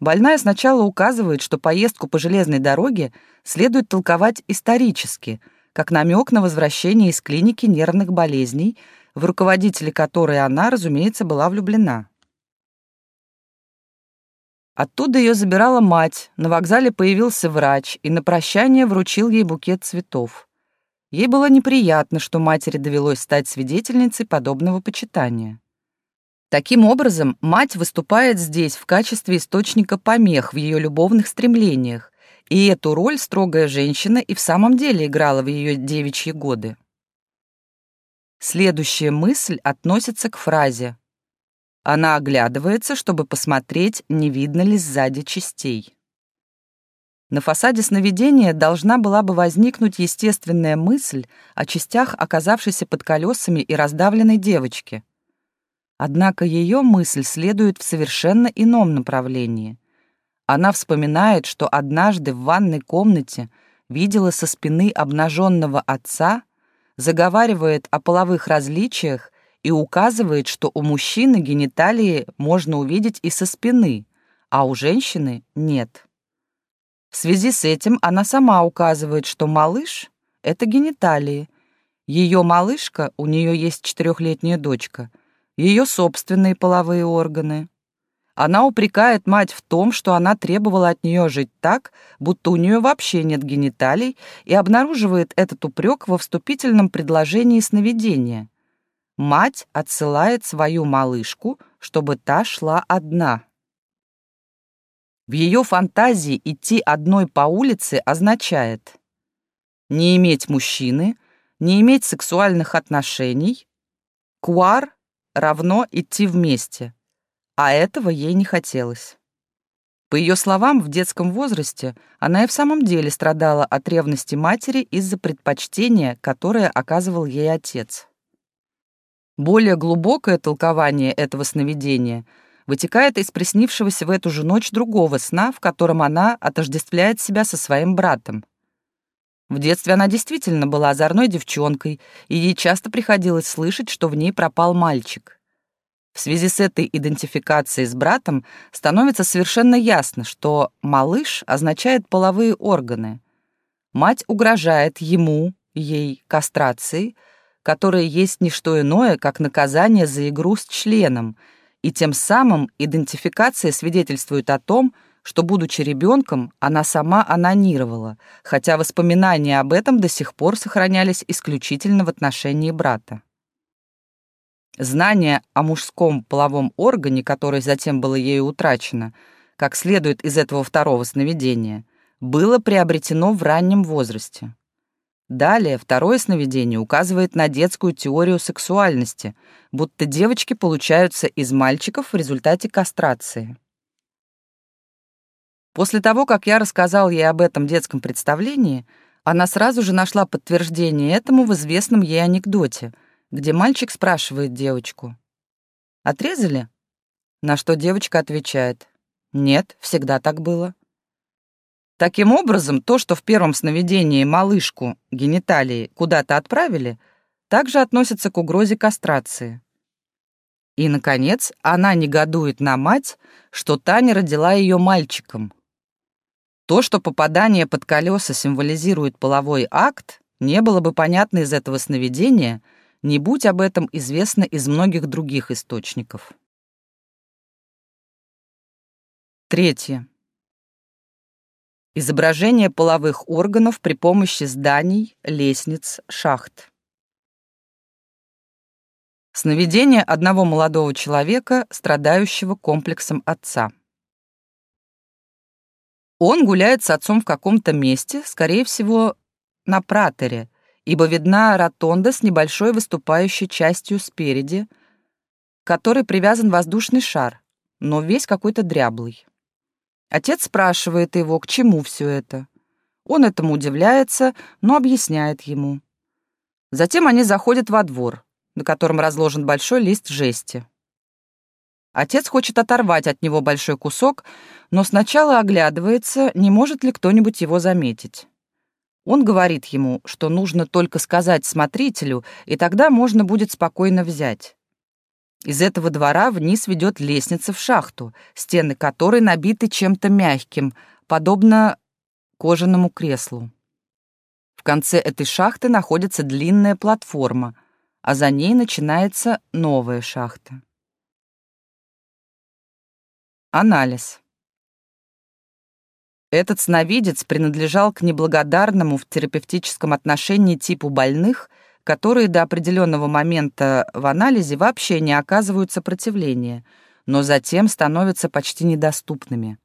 A: Больная сначала указывает, что поездку по железной дороге следует толковать исторически, как намек на возвращение из клиники нервных болезней, в руководителя которой она, разумеется, была влюблена. Оттуда ее забирала мать, на вокзале появился врач и на прощание вручил ей букет цветов. Ей было неприятно, что матери довелось стать свидетельницей подобного почитания. Таким образом, мать выступает здесь в качестве источника помех в ее любовных стремлениях, и эту роль строгая женщина и в самом деле играла в ее девичьи годы. Следующая мысль относится к фразе «Она оглядывается, чтобы посмотреть, не видно ли сзади частей». На фасаде сновидения должна была бы возникнуть естественная мысль о частях, оказавшейся под колесами и раздавленной девочке. Однако ее мысль следует в совершенно ином направлении. Она вспоминает, что однажды в ванной комнате видела со спины обнаженного отца, заговаривает о половых различиях и указывает, что у мужчины гениталии можно увидеть и со спины, а у женщины нет. В связи с этим она сама указывает, что малыш — это гениталии. Ее малышка, у нее есть четырехлетняя дочка, ее собственные половые органы. Она упрекает мать в том, что она требовала от нее жить так, будто у нее вообще нет гениталий, и обнаруживает этот упрек во вступительном предложении сновидения. Мать отсылает свою малышку, чтобы та шла одна. В ее фантазии идти одной по улице означает не иметь мужчины, не иметь сексуальных отношений, куар равно идти вместе, а этого ей не хотелось. По ее словам, в детском возрасте она и в самом деле страдала от ревности матери из-за предпочтения, которое оказывал ей отец. Более глубокое толкование этого сновидения — вытекает из приснившегося в эту же ночь другого сна, в котором она отождествляет себя со своим братом. В детстве она действительно была озорной девчонкой, и ей часто приходилось слышать, что в ней пропал мальчик. В связи с этой идентификацией с братом становится совершенно ясно, что «малыш» означает половые органы. Мать угрожает ему, ей, кастрацией, которая есть не что иное, как наказание за игру с членом — и тем самым идентификация свидетельствует о том, что, будучи ребенком, она сама анонировала, хотя воспоминания об этом до сих пор сохранялись исключительно в отношении брата. Знание о мужском половом органе, которое затем было ею утрачено, как следует из этого второго сновидения, было приобретено в раннем возрасте. Далее второе сновидение указывает на детскую теорию сексуальности, будто девочки получаются из мальчиков в результате кастрации. После того, как я рассказал ей об этом детском представлении, она сразу же нашла подтверждение этому в известном ей анекдоте, где мальчик спрашивает девочку. «Отрезали?» На что девочка отвечает. «Нет, всегда так было». Таким образом, то, что в первом сновидении малышку, гениталии, куда-то отправили, также относится к угрозе кастрации. И, наконец, она негодует на мать, что та не родила ее мальчиком. То, что попадание под колеса символизирует половой акт, не было бы понятно из этого сновидения, не будь об этом известно из многих других источников. Третье. Изображение половых органов при помощи зданий, лестниц, шахт. Сновидение одного молодого человека, страдающего комплексом отца. Он гуляет с отцом в каком-то месте, скорее всего, на пратере, ибо видна ротонда с небольшой выступающей частью спереди, к которой привязан воздушный шар, но весь какой-то дряблый. Отец спрашивает его, к чему все это. Он этому удивляется, но объясняет ему. Затем они заходят во двор, на котором разложен большой лист жести. Отец хочет оторвать от него большой кусок, но сначала оглядывается, не может ли кто-нибудь его заметить. Он говорит ему, что нужно только сказать смотрителю, и тогда можно будет спокойно взять. Из этого двора вниз ведет лестница в шахту, стены которой набиты чем-то мягким, подобно кожаному креслу. В конце этой шахты находится длинная платформа, а за ней начинается новая шахта. Анализ. Этот сновидец принадлежал к неблагодарному в терапевтическом отношении типу больных, которые до определенного момента в анализе вообще не оказывают сопротивления, но затем становятся почти недоступными.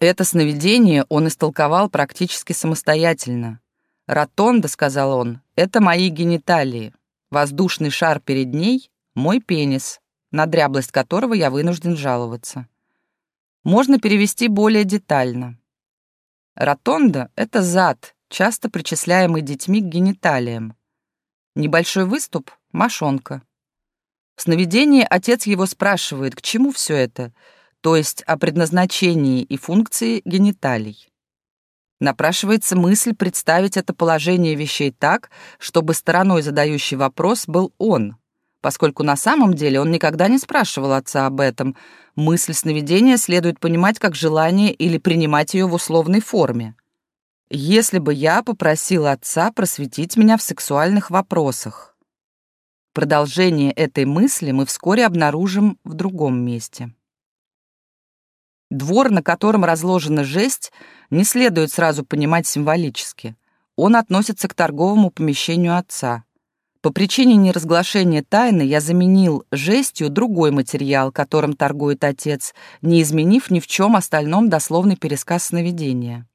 A: Это сновидение он истолковал практически самостоятельно. «Ротонда», — сказал он, — «это мои гениталии. Воздушный шар перед ней — мой пенис, на дряблость которого я вынужден жаловаться». Можно перевести более детально. Ротонда — это зад, часто причисляемый детьми к гениталиям. Небольшой выступ — мошонка. В сновидении отец его спрашивает, к чему все это, то есть о предназначении и функции гениталий. Напрашивается мысль представить это положение вещей так, чтобы стороной задающий вопрос был он, поскольку на самом деле он никогда не спрашивал отца об этом. Мысль сновидения следует понимать как желание или принимать ее в условной форме. Если бы я попросил отца просветить меня в сексуальных вопросах. Продолжение этой мысли мы вскоре обнаружим в другом месте. Двор, на котором разложена жесть, не следует сразу понимать символически. Он относится к торговому помещению отца. По причине неразглашения тайны я заменил жестью другой материал, которым торгует отец, не изменив ни в чем остальном дословный пересказ сновидения.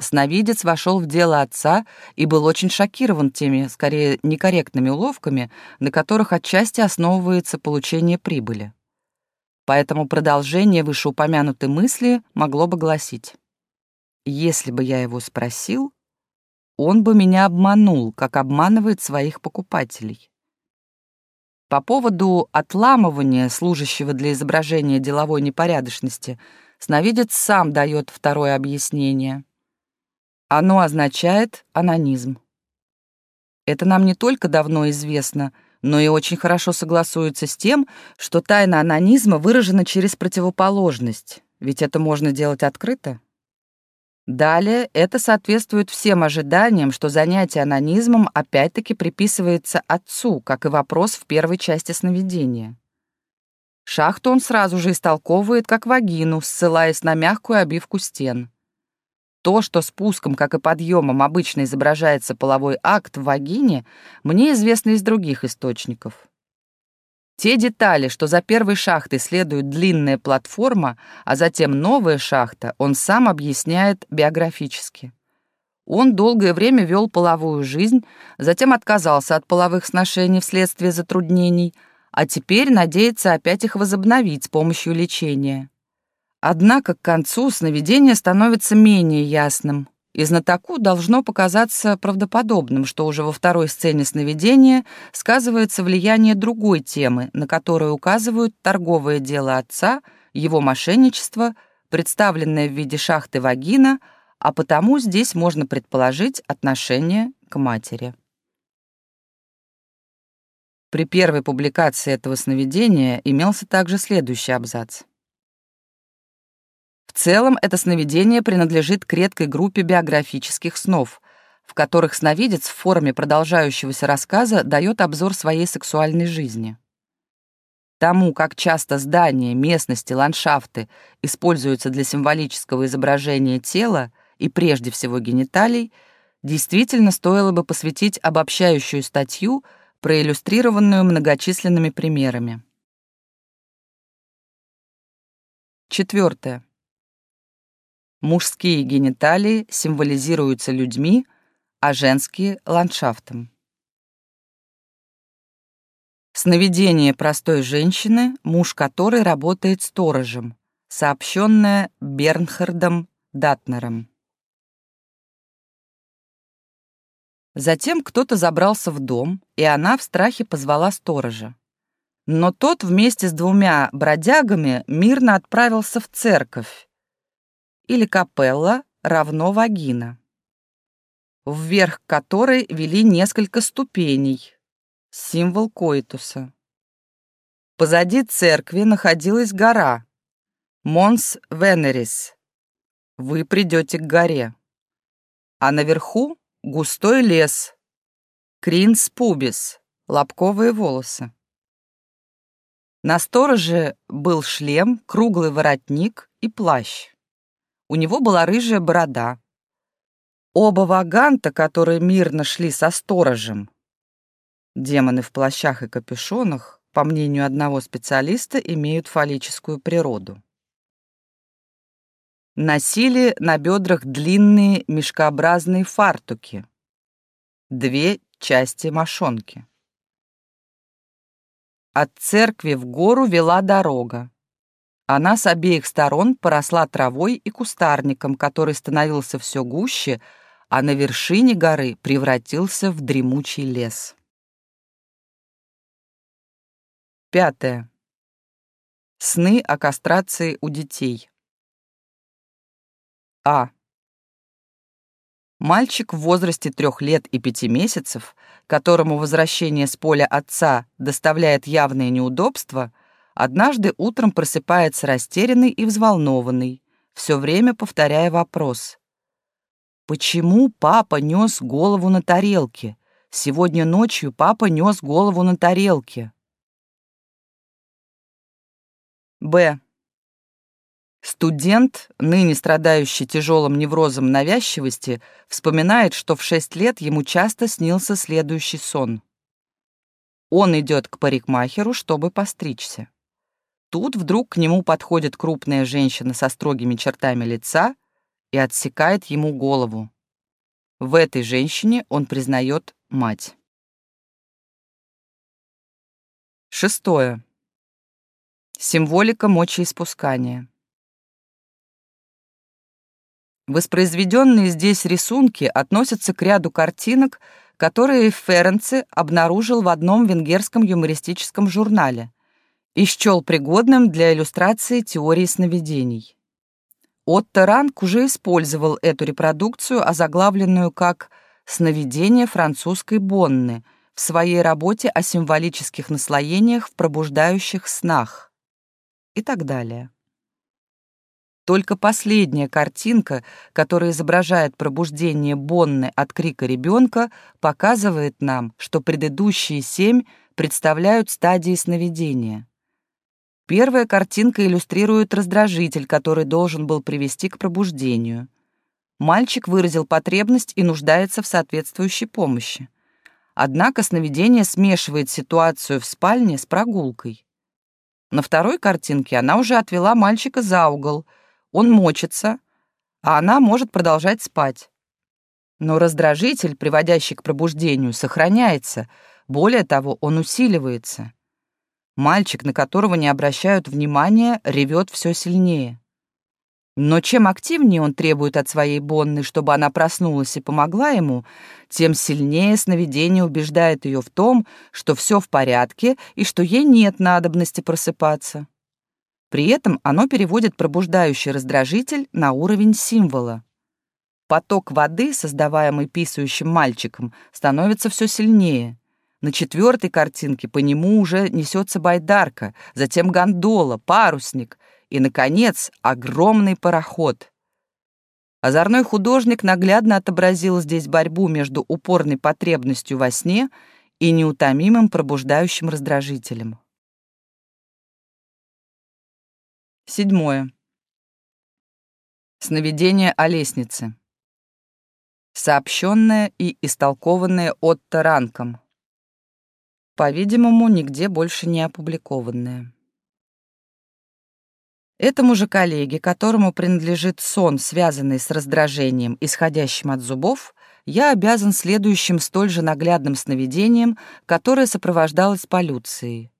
A: Сновидец вошел в дело отца и был очень шокирован теми, скорее, некорректными уловками, на которых отчасти основывается получение прибыли. Поэтому продолжение вышеупомянутой мысли могло бы гласить. «Если бы я его спросил, он бы меня обманул, как обманывает своих покупателей. По поводу отламывания, служащего для изображения деловой непорядочности, сновидец сам дает второе объяснение. Оно означает анонизм. Это нам не только давно известно, но и очень хорошо согласуется с тем, что тайна анонизма выражена через противоположность, ведь это можно делать открыто. Далее это соответствует всем ожиданиям, что занятие анонизмом опять-таки приписывается отцу, как и вопрос в первой части сновидения. Шахту он сразу же истолковывает как вагину, ссылаясь на мягкую обивку стен. То, что спуском, как и подъемом, обычно изображается половой акт в вагине, мне известно из других источников. Те детали, что за первой шахтой следует длинная платформа, а затем новая шахта, он сам объясняет биографически. Он долгое время вел половую жизнь, затем отказался от половых сношений вследствие затруднений, а теперь надеется опять их возобновить с помощью лечения. Однако к концу сновидение становится менее ясным, и знатоку должно показаться правдоподобным, что уже во второй сцене сновидения сказывается влияние другой темы, на которую указывают торговое дело отца, его мошенничество, представленное в виде шахты вагина, а потому здесь можно предположить отношение к матери. При первой публикации этого сновидения имелся также следующий абзац. В целом, это сновидение принадлежит к редкой группе биографических снов, в которых сновидец в форме продолжающегося рассказа дает обзор своей сексуальной жизни. Тому, как часто здания, местности, ландшафты используются для символического изображения тела и прежде всего гениталий, действительно стоило бы посвятить обобщающую статью, проиллюстрированную многочисленными примерами. Четвертое. Мужские гениталии символизируются людьми, а женские — ландшафтом. Сновидение простой женщины, муж которой работает сторожем, сообщенное Бернхардом Датнером. Затем кто-то забрался в дом, и она в страхе позвала сторожа. Но тот вместе с двумя бродягами мирно отправился в церковь, или капелла равно вагина, вверх которой вели несколько ступеней, символ коитуса. Позади церкви находилась гора, Монс Венерис. Вы придете к горе. А наверху густой лес, Кринс пубис, лобковые волосы. На стороже был шлем, круглый воротник и плащ. У него была рыжая борода. Оба ваганта, которые мирно шли со сторожем, демоны в плащах и капюшонах, по мнению одного специалиста, имеют фаллическую природу. Носили на бедрах длинные мешкообразные фартуки, две части мошонки. От церкви в гору вела дорога. Она с обеих сторон поросла травой и кустарником, который становился все гуще, а на вершине горы превратился в дремучий лес. Пятое. Сны о кастрации у детей. А. Мальчик в возрасте трех лет и пяти месяцев, которому возвращение с поля отца доставляет явные неудобства, Однажды утром просыпается растерянный и взволнованный, все время повторяя вопрос. «Почему папа нес голову на тарелке? Сегодня ночью папа нес голову на тарелке». Б. Студент, ныне страдающий тяжелым неврозом навязчивости, вспоминает, что в шесть лет ему часто снился следующий сон. Он идет к парикмахеру, чтобы постричься. Тут вдруг к нему подходит крупная женщина со строгими чертами лица и отсекает ему голову. В этой женщине он признает мать. Шестое. Символика мочеиспускания. Воспроизведенные здесь рисунки относятся к ряду картинок, которые Ференце обнаружил в одном венгерском юмористическом журнале — и счел пригодным для иллюстрации теории сновидений. Отто Ранг уже использовал эту репродукцию, озаглавленную как «Сновидение французской Бонны» в своей работе о символических наслоениях в пробуждающих снах и так далее. Только последняя картинка, которая изображает пробуждение Бонны от крика ребенка, показывает нам, что предыдущие семь представляют стадии сновидения. Первая картинка иллюстрирует раздражитель, который должен был привести к пробуждению. Мальчик выразил потребность и нуждается в соответствующей помощи. Однако сновидение смешивает ситуацию в спальне с прогулкой. На второй картинке она уже отвела мальчика за угол. Он мочится, а она может продолжать спать. Но раздражитель, приводящий к пробуждению, сохраняется. Более того, он усиливается. Мальчик, на которого не обращают внимания, ревет все сильнее. Но чем активнее он требует от своей Бонны, чтобы она проснулась и помогла ему, тем сильнее сновидение убеждает ее в том, что все в порядке и что ей нет надобности просыпаться. При этом оно переводит пробуждающий раздражитель на уровень символа. Поток воды, создаваемый писающим мальчиком, становится все сильнее. На четвертой картинке по нему уже несется байдарка, затем гондола, парусник и, наконец, огромный пароход. Озорной художник наглядно отобразил здесь борьбу между упорной потребностью во сне и неутомимым пробуждающим раздражителем. Седьмое. Сновидение о лестнице. Сообщенное и истолкованное Отто Ранком по-видимому, нигде больше не опубликованное. Этому же коллеге, которому принадлежит сон, связанный с раздражением, исходящим от зубов, я обязан следующим столь же наглядным сновидением, которое сопровождалось полюцией.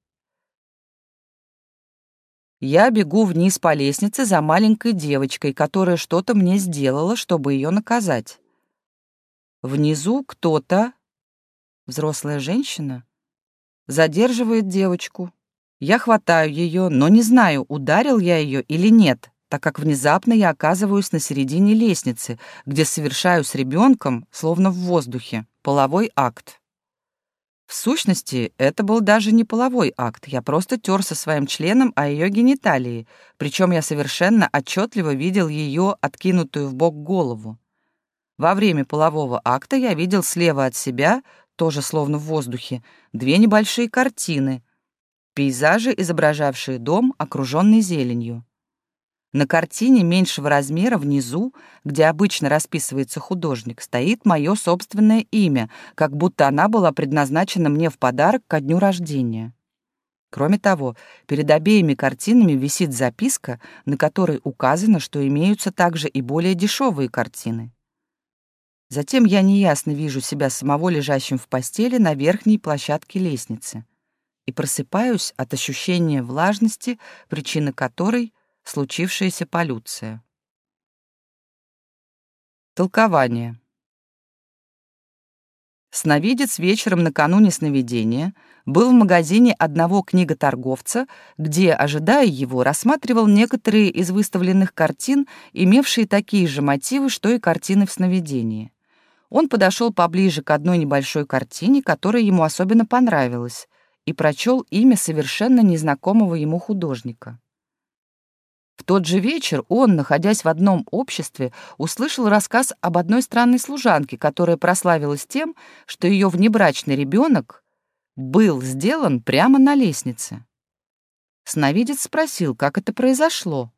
A: Я бегу вниз по лестнице за маленькой девочкой, которая что-то мне сделала, чтобы ее наказать. Внизу кто-то, взрослая женщина, задерживает девочку. Я хватаю ее, но не знаю, ударил я ее или нет, так как внезапно я оказываюсь на середине лестницы, где совершаю с ребенком, словно в воздухе, половой акт. В сущности, это был даже не половой акт, я просто тер со своим членом о ее гениталии, причем я совершенно отчетливо видел ее откинутую в бок голову. Во время полового акта я видел слева от себя, тоже словно в воздухе, две небольшие картины — Пейзажи, изображавшие дом, окруженный зеленью. На картине меньшего размера внизу, где обычно расписывается художник, стоит мое собственное имя, как будто она была предназначена мне в подарок ко дню рождения. Кроме того, перед обеими картинами висит записка, на которой указано, что имеются также и более дешевые картины. Затем я неясно вижу себя самого лежащим в постели на верхней площадке лестницы и просыпаюсь от ощущения влажности, причина которой — случившаяся полюция. Толкование. Сновидец вечером накануне сновидения был в магазине одного книготорговца, где, ожидая его, рассматривал некоторые из выставленных картин, имевшие такие же мотивы, что и картины в сновидении. Он подошел поближе к одной небольшой картине, которая ему особенно понравилась — и прочел имя совершенно незнакомого ему художника. В тот же вечер он, находясь в одном обществе, услышал рассказ об одной странной служанке, которая прославилась тем, что ее внебрачный ребенок был сделан прямо на лестнице. Сновидец спросил, как это произошло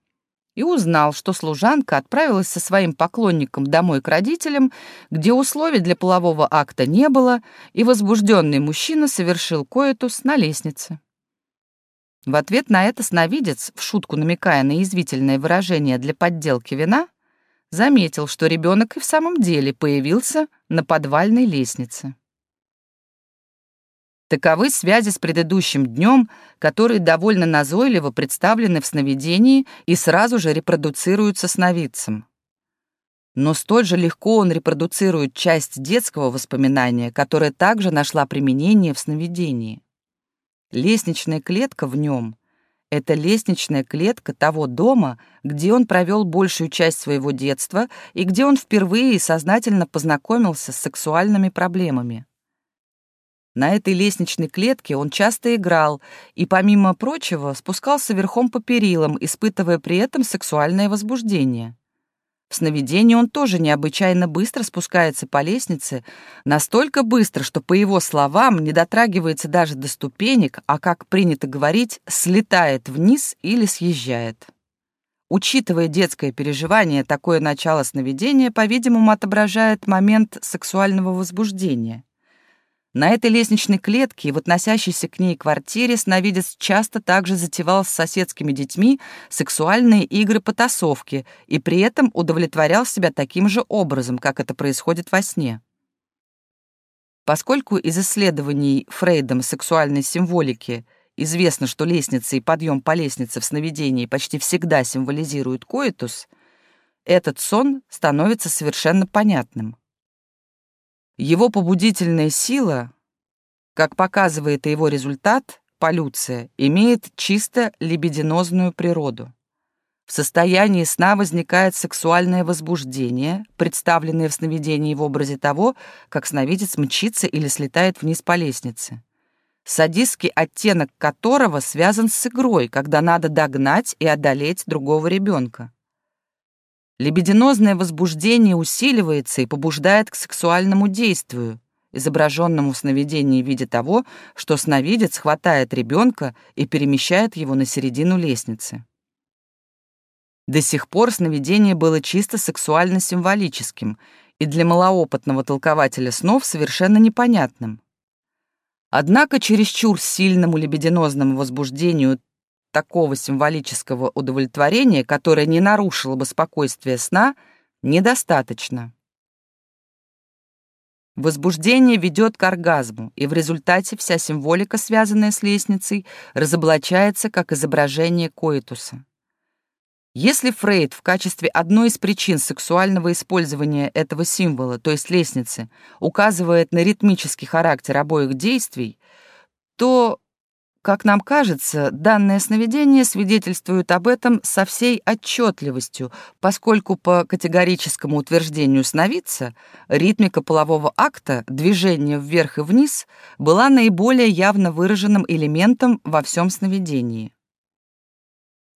A: и узнал, что служанка отправилась со своим поклонником домой к родителям, где условий для полового акта не было, и возбужденный мужчина совершил коэтус на лестнице. В ответ на это сновидец, в шутку намекая на язвительное выражение для подделки вина, заметил, что ребенок и в самом деле появился на подвальной лестнице. Таковы связи с предыдущим днем, которые довольно назойливо представлены в сновидении и сразу же репродуцируются сновидцем. Но столь же легко он репродуцирует часть детского воспоминания, которая также нашла применение в сновидении. Лестничная клетка в нем — это лестничная клетка того дома, где он провел большую часть своего детства и где он впервые сознательно познакомился с сексуальными проблемами. На этой лестничной клетке он часто играл и, помимо прочего, спускался верхом по перилам, испытывая при этом сексуальное возбуждение. В сновидении он тоже необычайно быстро спускается по лестнице, настолько быстро, что, по его словам, не дотрагивается даже до ступенек, а, как принято говорить, слетает вниз или съезжает. Учитывая детское переживание, такое начало сновидения, по-видимому, отображает момент сексуального возбуждения. На этой лестничной клетке и в относящейся к ней квартире сновидец часто также затевал с соседскими детьми сексуальные игры-потасовки и при этом удовлетворял себя таким же образом, как это происходит во сне. Поскольку из исследований Фрейдом сексуальной символики известно, что лестница и подъем по лестнице в сновидении почти всегда символизируют коитус, этот сон становится совершенно понятным. Его побудительная сила, как показывает и его результат, полюция, имеет чисто либидинозную природу. В состоянии сна возникает сексуальное возбуждение, представленное в сновидении в образе того, как сновидец мчится или слетает вниз по лестнице. Садистский оттенок которого связан с игрой, когда надо догнать и одолеть другого ребенка. Лебединозное возбуждение усиливается и побуждает к сексуальному действию, изображенному в сновидении в виде того, что сновидец хватает ребенка и перемещает его на середину лестницы. До сих пор сновидение было чисто сексуально-символическим и для малоопытного толкователя снов совершенно непонятным. Однако чересчур сильному лебединозному возбуждению такого символического удовлетворения, которое не нарушило бы спокойствие сна, недостаточно. Возбуждение ведет к оргазму, и в результате вся символика, связанная с лестницей, разоблачается как изображение коитуса. Если Фрейд в качестве одной из причин сексуального использования этого символа, то есть лестницы, указывает на ритмический характер обоих действий, то как нам кажется, данное сновидение свидетельствует об этом со всей отчетливостью, поскольку по категорическому утверждению сновидца ритмика полового акта, движение вверх и вниз, была наиболее явно выраженным элементом во всем сновидении.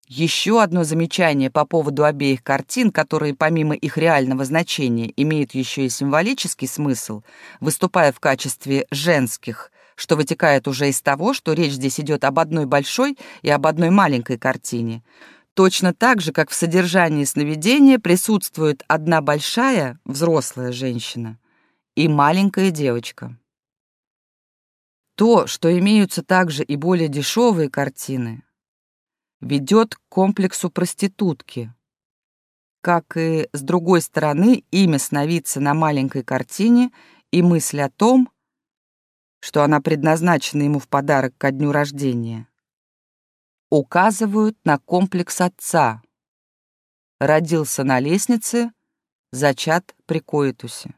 A: Еще одно замечание по поводу обеих картин, которые помимо их реального значения имеют еще и символический смысл, выступая в качестве женских – что вытекает уже из того, что речь здесь идет об одной большой и об одной маленькой картине. Точно так же, как в содержании сновидения присутствует одна большая, взрослая женщина и маленькая девочка. То, что имеются также и более дешевые картины, ведет к комплексу проститутки. Как и, с другой стороны, имя сновидца на маленькой картине и мысль о том, что она предназначена ему в подарок ко дню рождения, указывают на комплекс отца. Родился на лестнице, зачат при коитусе.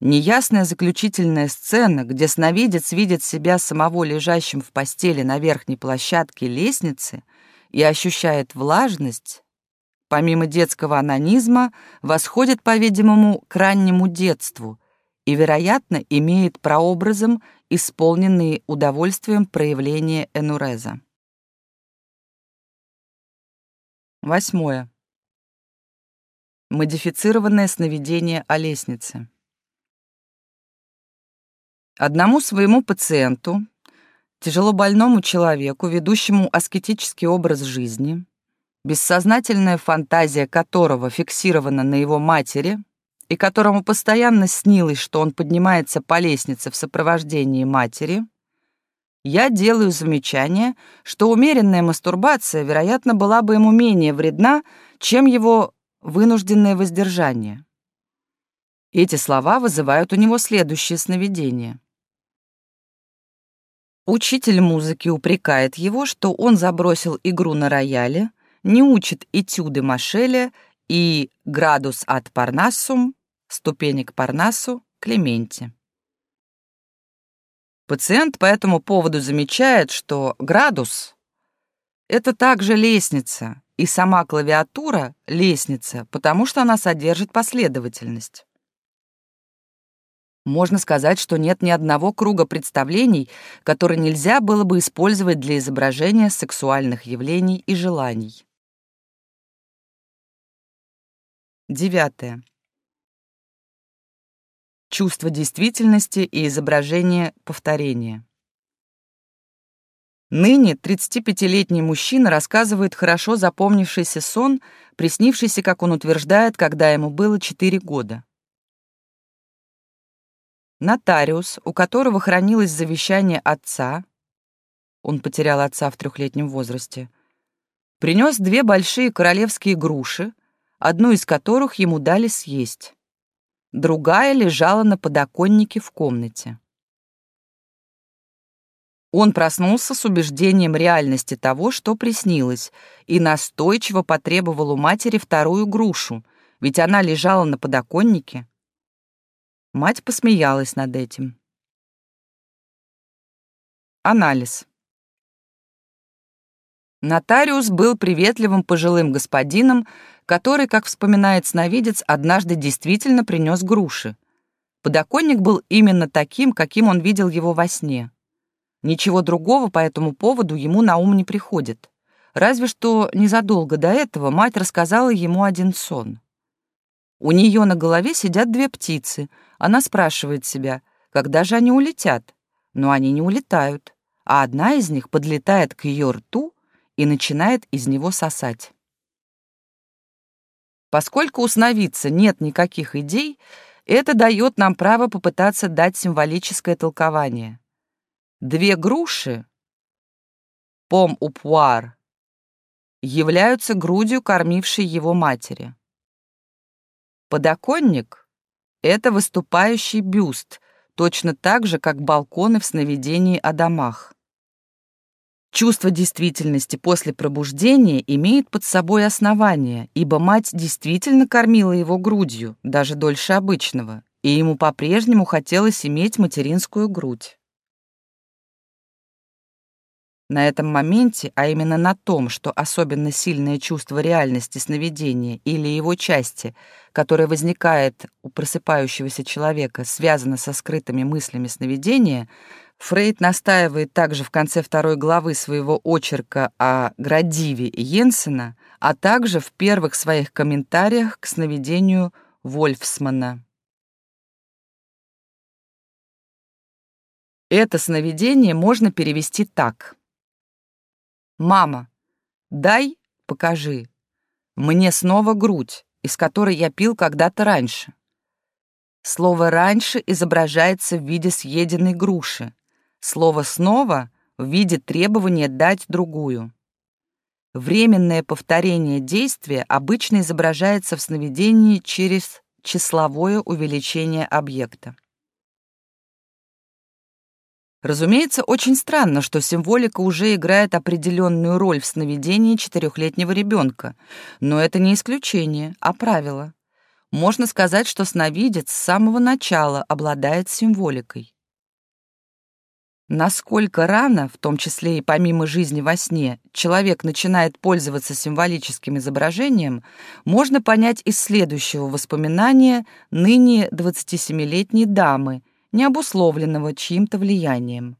A: Неясная заключительная сцена, где сновидец видит себя самого лежащим в постели на верхней площадке лестницы и ощущает влажность, помимо детского анонизма, восходит, по-видимому, к раннему детству — и, вероятно, имеет прообразом исполненные удовольствием проявления энуреза. Восьмое. Модифицированное сновидение о лестнице. Одному своему пациенту, тяжелобольному человеку, ведущему аскетический образ жизни, бессознательная фантазия которого фиксирована на его матери, и которому постоянно снилось, что он поднимается по лестнице в сопровождении матери, я делаю замечание, что умеренная мастурбация, вероятно, была бы ему менее вредна, чем его вынужденное воздержание. Эти слова вызывают у него следующее сновидение. Учитель музыки упрекает его, что он забросил игру на рояле, не учит этюды Машеля и «Градус от Парнассум» ступени к Парнасу, Клементе. Пациент по этому поводу замечает, что градус — это также лестница, и сама клавиатура — лестница, потому что она содержит последовательность. Можно сказать, что нет ни одного круга представлений, который нельзя было бы использовать для изображения сексуальных явлений и желаний. Девятое чувство действительности и изображение повторения. Ныне 35-летний мужчина рассказывает хорошо запомнившийся сон, приснившийся, как он утверждает, когда ему было 4 года. Нотариус, у которого хранилось завещание отца, он потерял отца в трехлетнем возрасте, принес две большие королевские груши, одну из которых ему дали съесть другая лежала на подоконнике в комнате. Он проснулся с убеждением реальности того, что приснилось, и настойчиво потребовал у матери вторую грушу, ведь она лежала на подоконнике. Мать посмеялась над этим. Анализ. Нотариус был приветливым пожилым господином, который, как вспоминает сновидец, однажды действительно принес груши. Подоконник был именно таким, каким он видел его во сне. Ничего другого по этому поводу ему на ум не приходит. Разве что незадолго до этого мать рассказала ему один сон. У нее на голове сидят две птицы. Она спрашивает себя, когда же они улетят? Но они не улетают, а одна из них подлетает к ее рту и начинает из него сосать. Поскольку у сновидца нет никаких идей, это дает нам право попытаться дать символическое толкование. Две груши пом упуар, являются грудью кормившей его матери. Подоконник — это выступающий бюст, точно так же, как балконы в сновидении о домах. Чувство действительности после пробуждения имеет под собой основание, ибо мать действительно кормила его грудью, даже дольше обычного, и ему по-прежнему хотелось иметь материнскую грудь. На этом моменте, а именно на том, что особенно сильное чувство реальности сновидения или его части, которое возникает у просыпающегося человека, связано со скрытыми мыслями сновидения, Фрейд настаивает также в конце второй главы своего очерка о Градиве Йенсена, а также в первых своих комментариях к сновидению Вольфсмана. Это сновидение можно перевести так. «Мама, дай, покажи, мне снова грудь, из которой я пил когда-то раньше». Слово «раньше» изображается в виде съеденной груши, Слово «снова» в виде требования дать другую. Временное повторение действия обычно изображается в сновидении через числовое увеличение объекта. Разумеется, очень странно, что символика уже играет определенную роль в сновидении четырехлетнего ребенка, но это не исключение, а правило. Можно сказать, что сновидец с самого начала обладает символикой. Насколько рано, в том числе и помимо жизни во сне, человек начинает пользоваться символическим изображением, можно понять из следующего воспоминания ныне 27-летней дамы, не обусловленного чьим-то влиянием.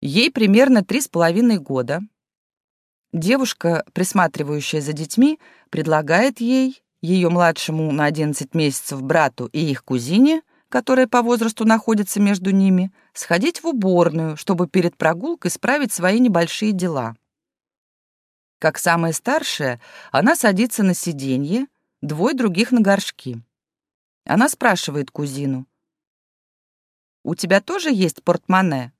A: Ей примерно три с половиной года. Девушка, присматривающая за детьми, предлагает ей, ее младшему на 11 месяцев брату и их кузине – которая по возрасту находится между ними, сходить в уборную, чтобы перед прогулкой справить свои небольшие дела. Как самая старшая, она садится на сиденье, двое других на горшки. Она спрашивает кузину. «У тебя тоже есть портмоне?»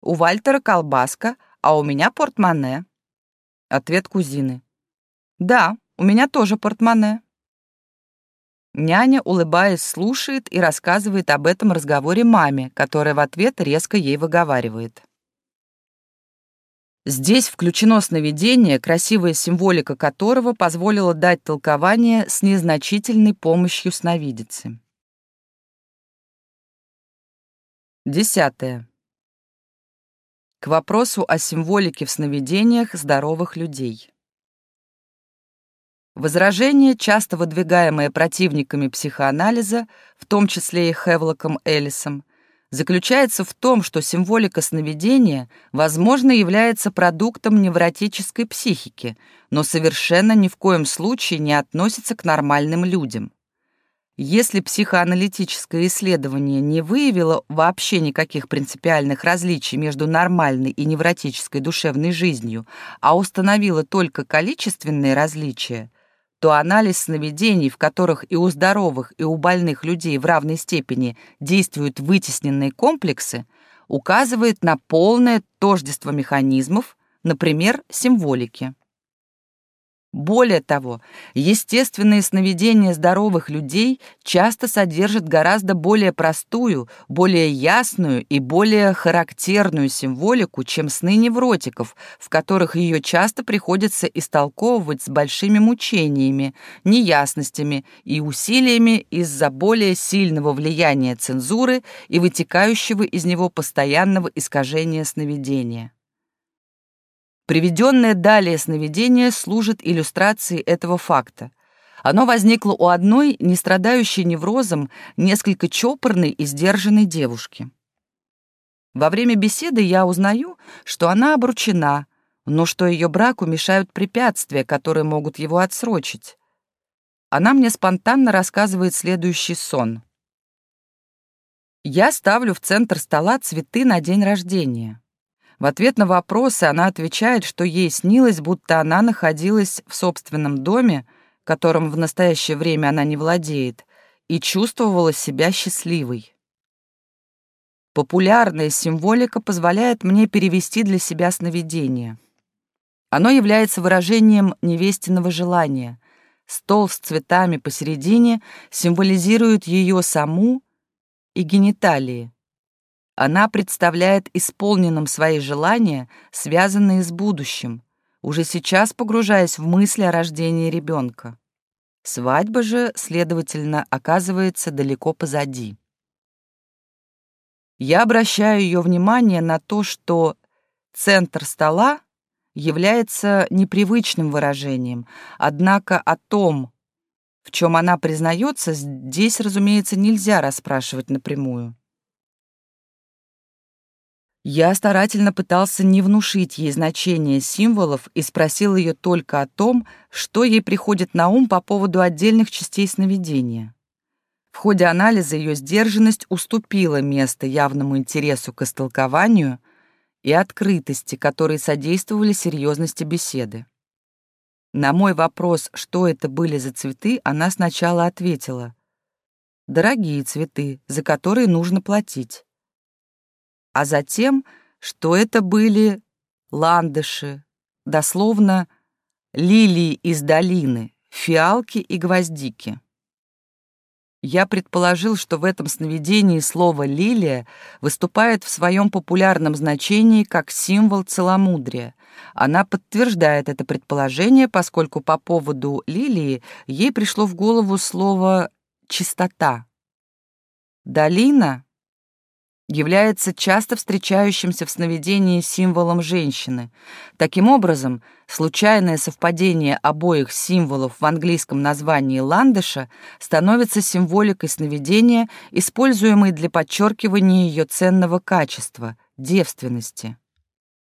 A: «У Вальтера колбаска, а у меня портмоне». Ответ кузины. «Да, у меня тоже портмоне». Няня, улыбаясь, слушает и рассказывает об этом разговоре маме, которая в ответ резко ей выговаривает. Здесь включено сновидение, красивая символика которого позволила дать толкование с незначительной помощью сновидицы. Десятое. К вопросу о символике в сновидениях здоровых людей. Возражение, часто выдвигаемое противниками психоанализа, в том числе и Хевлоком Эллисом, заключается в том, что символика сновидения, возможно, является продуктом невротической психики, но совершенно ни в коем случае не относится к нормальным людям. Если психоаналитическое исследование не выявило вообще никаких принципиальных различий между нормальной и невротической душевной жизнью, а установило только количественные различия, то анализ сновидений, в которых и у здоровых, и у больных людей в равной степени действуют вытесненные комплексы, указывает на полное тождество механизмов, например, символики. Более того, естественные сновидения здоровых людей часто содержат гораздо более простую, более ясную и более характерную символику, чем сны невротиков, в которых ее часто приходится истолковывать с большими мучениями, неясностями и усилиями из-за более сильного влияния цензуры и вытекающего из него постоянного искажения сновидения. Приведенное далее сновидение служит иллюстрацией этого факта. Оно возникло у одной, не страдающей неврозом, несколько чопорной и сдержанной девушки. Во время беседы я узнаю, что она обручена, но что ее браку мешают препятствия, которые могут его отсрочить. Она мне спонтанно рассказывает следующий сон. Я ставлю в центр стола цветы на день рождения. В ответ на вопросы она отвечает, что ей снилось, будто она находилась в собственном доме, которым в настоящее время она не владеет, и чувствовала себя счастливой. Популярная символика позволяет мне перевести для себя сновидение. Оно является выражением невестиного желания. Стол с цветами посередине символизирует ее саму и гениталии. Она представляет исполненным свои желания, связанные с будущим, уже сейчас погружаясь в мысли о рождении ребенка. Свадьба же, следовательно, оказывается далеко позади. Я обращаю ее внимание на то, что центр стола является непривычным выражением, однако о том, в чем она признается, здесь, разумеется, нельзя расспрашивать напрямую. Я старательно пытался не внушить ей значение символов и спросил ее только о том, что ей приходит на ум по поводу отдельных частей сновидения. В ходе анализа ее сдержанность уступила место явному интересу к истолкованию и открытости, которые содействовали серьезности беседы. На мой вопрос, что это были за цветы, она сначала ответила. «Дорогие цветы, за которые нужно платить». А затем, что это были ландыши, дословно лилии из долины, фиалки и гвоздики. Я предположил, что в этом сновидении слово «лилия» выступает в своем популярном значении как символ целомудрия. Она подтверждает это предположение, поскольку по поводу лилии ей пришло в голову слово «чистота». Долина является часто встречающимся в сновидении символом женщины. Таким образом, случайное совпадение обоих символов в английском названии ландыша становится символикой сновидения, используемой для подчеркивания ее ценного качества — девственности.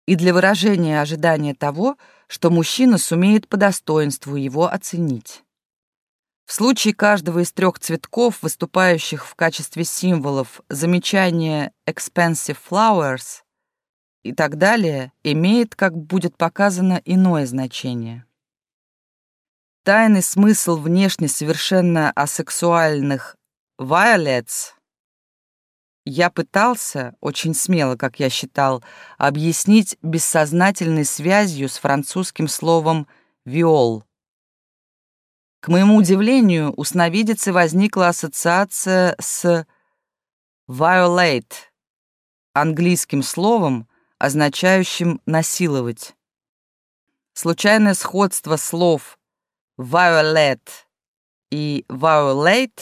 A: И для выражения ожидания того, что мужчина сумеет по достоинству его оценить. В случае каждого из трех цветков, выступающих в качестве символов, замечание «expensive flowers» и так далее имеет, как будет показано, иное значение. Тайный смысл внешне совершенно асексуальных «violets» я пытался, очень смело, как я считал, объяснить бессознательной связью с французским словом «виол», к моему удивлению, у сновидицы возникла ассоциация с violate, английским словом, означающим «насиловать». Случайное сходство слов violate и violate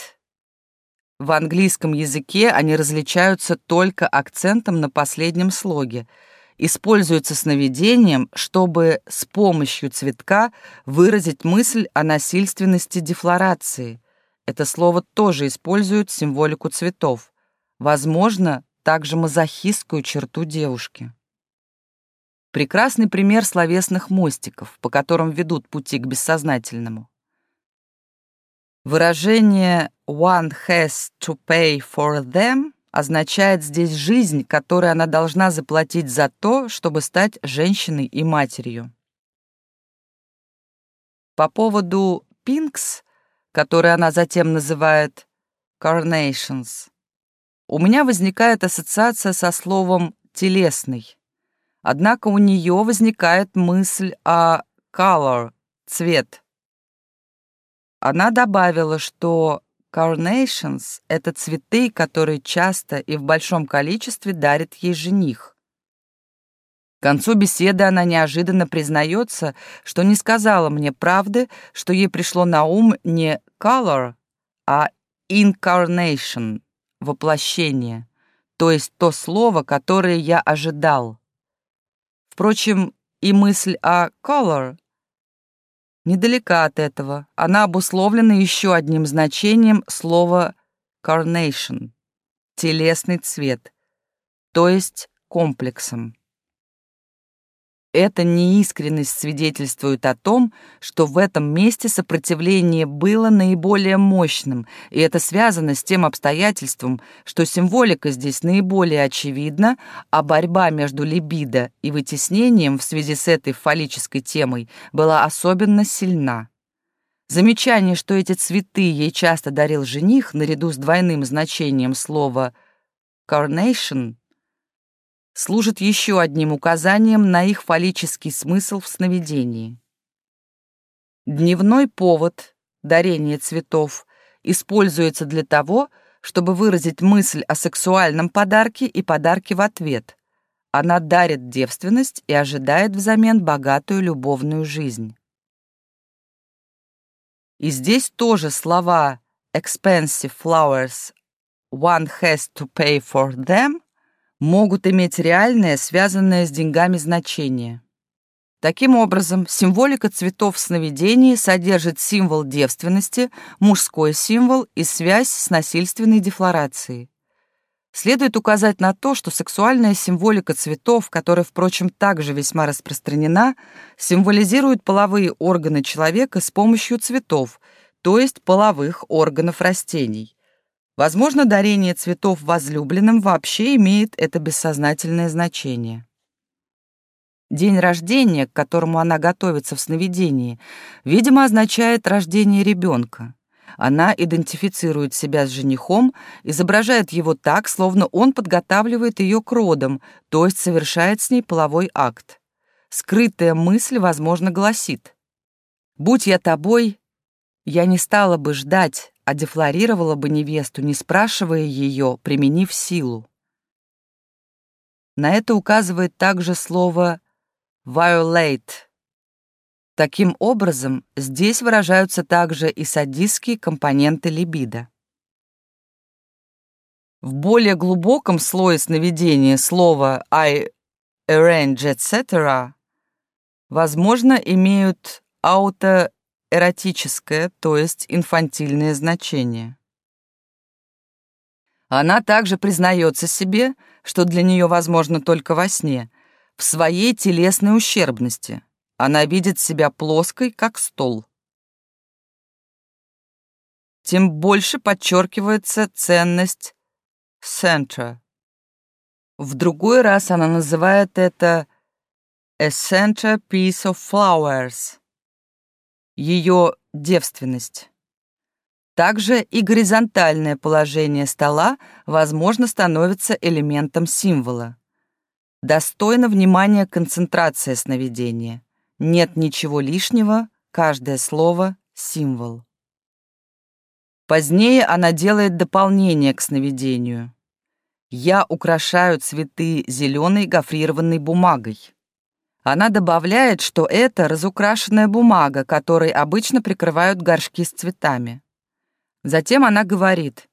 A: в английском языке они различаются только акцентом на последнем слоге — используется сновидением, чтобы с помощью цветка выразить мысль о насильственности дефлорации. Это слово тоже использует символику цветов. Возможно, также мазохистскую черту девушки. Прекрасный пример словесных мостиков, по которым ведут пути к бессознательному. Выражение «one has to pay for them» означает здесь жизнь, которую она должна заплатить за то, чтобы стать женщиной и матерью. По поводу Пинкс, который она затем называет Carnations, у меня возникает ассоциация со словом «телесный». Однако у нее возникает мысль о color — цвет. Она добавила, что Carnations — это цветы, которые часто и в большом количестве дарит ей жених. К концу беседы она неожиданно признается, что не сказала мне правды, что ей пришло на ум не color, а incarnation — воплощение, то есть то слово, которое я ожидал. Впрочем, и мысль о color недалека от этого. Она обусловлена еще одним значением слова carnation — телесный цвет, то есть комплексом. Эта неискренность свидетельствует о том, что в этом месте сопротивление было наиболее мощным, и это связано с тем обстоятельством, что символика здесь наиболее очевидна, а борьба между либидо и вытеснением в связи с этой фаллической темой была особенно сильна. Замечание, что эти цветы ей часто дарил жених, наряду с двойным значением слова «carnation» служит еще одним указанием на их фаллический смысл в сновидении. Дневной повод, дарение цветов, используется для того, чтобы выразить мысль о сексуальном подарке и подарке в ответ. Она дарит девственность и ожидает взамен богатую любовную жизнь. И здесь тоже слова expensive flowers, one has to pay for them могут иметь реальное, связанное с деньгами значение. Таким образом, символика цветов в сновидении содержит символ девственности, мужской символ и связь с насильственной дефлорацией. Следует указать на то, что сексуальная символика цветов, которая, впрочем, также весьма распространена, символизирует половые органы человека с помощью цветов, то есть половых органов растений. Возможно, дарение цветов возлюбленным вообще имеет это бессознательное значение. День рождения, к которому она готовится в сновидении, видимо, означает рождение ребенка. Она идентифицирует себя с женихом, изображает его так, словно он подготавливает ее к родам, то есть совершает с ней половой акт. Скрытая мысль, возможно, гласит «Будь я тобой, я не стала бы ждать, а дефлорировала бы невесту, не спрашивая ее, применив силу». На это указывает также слово violate. Таким образом, здесь выражаются также и садистские компоненты либидо. В более глубоком слое сновидения слова I arrange, etc. возможно имеют аутоэротическое, то есть инфантильное значение. Она также признается себе, что для нее возможно только во сне, в своей телесной ущербности. Она видит себя плоской, как стол. Тем больше подчеркивается ценность центра. В другой раз она называет это a center piece of flowers, ее девственность. Также и горизонтальное положение стола, возможно, становится элементом символа. Достойно внимания концентрация сновидения. Нет ничего лишнего, каждое слово — символ. Позднее она делает дополнение к сновидению. «Я украшаю цветы зеленой гофрированной бумагой». Она добавляет, что это разукрашенная бумага, которой обычно прикрывают горшки с цветами. Затем она говорит,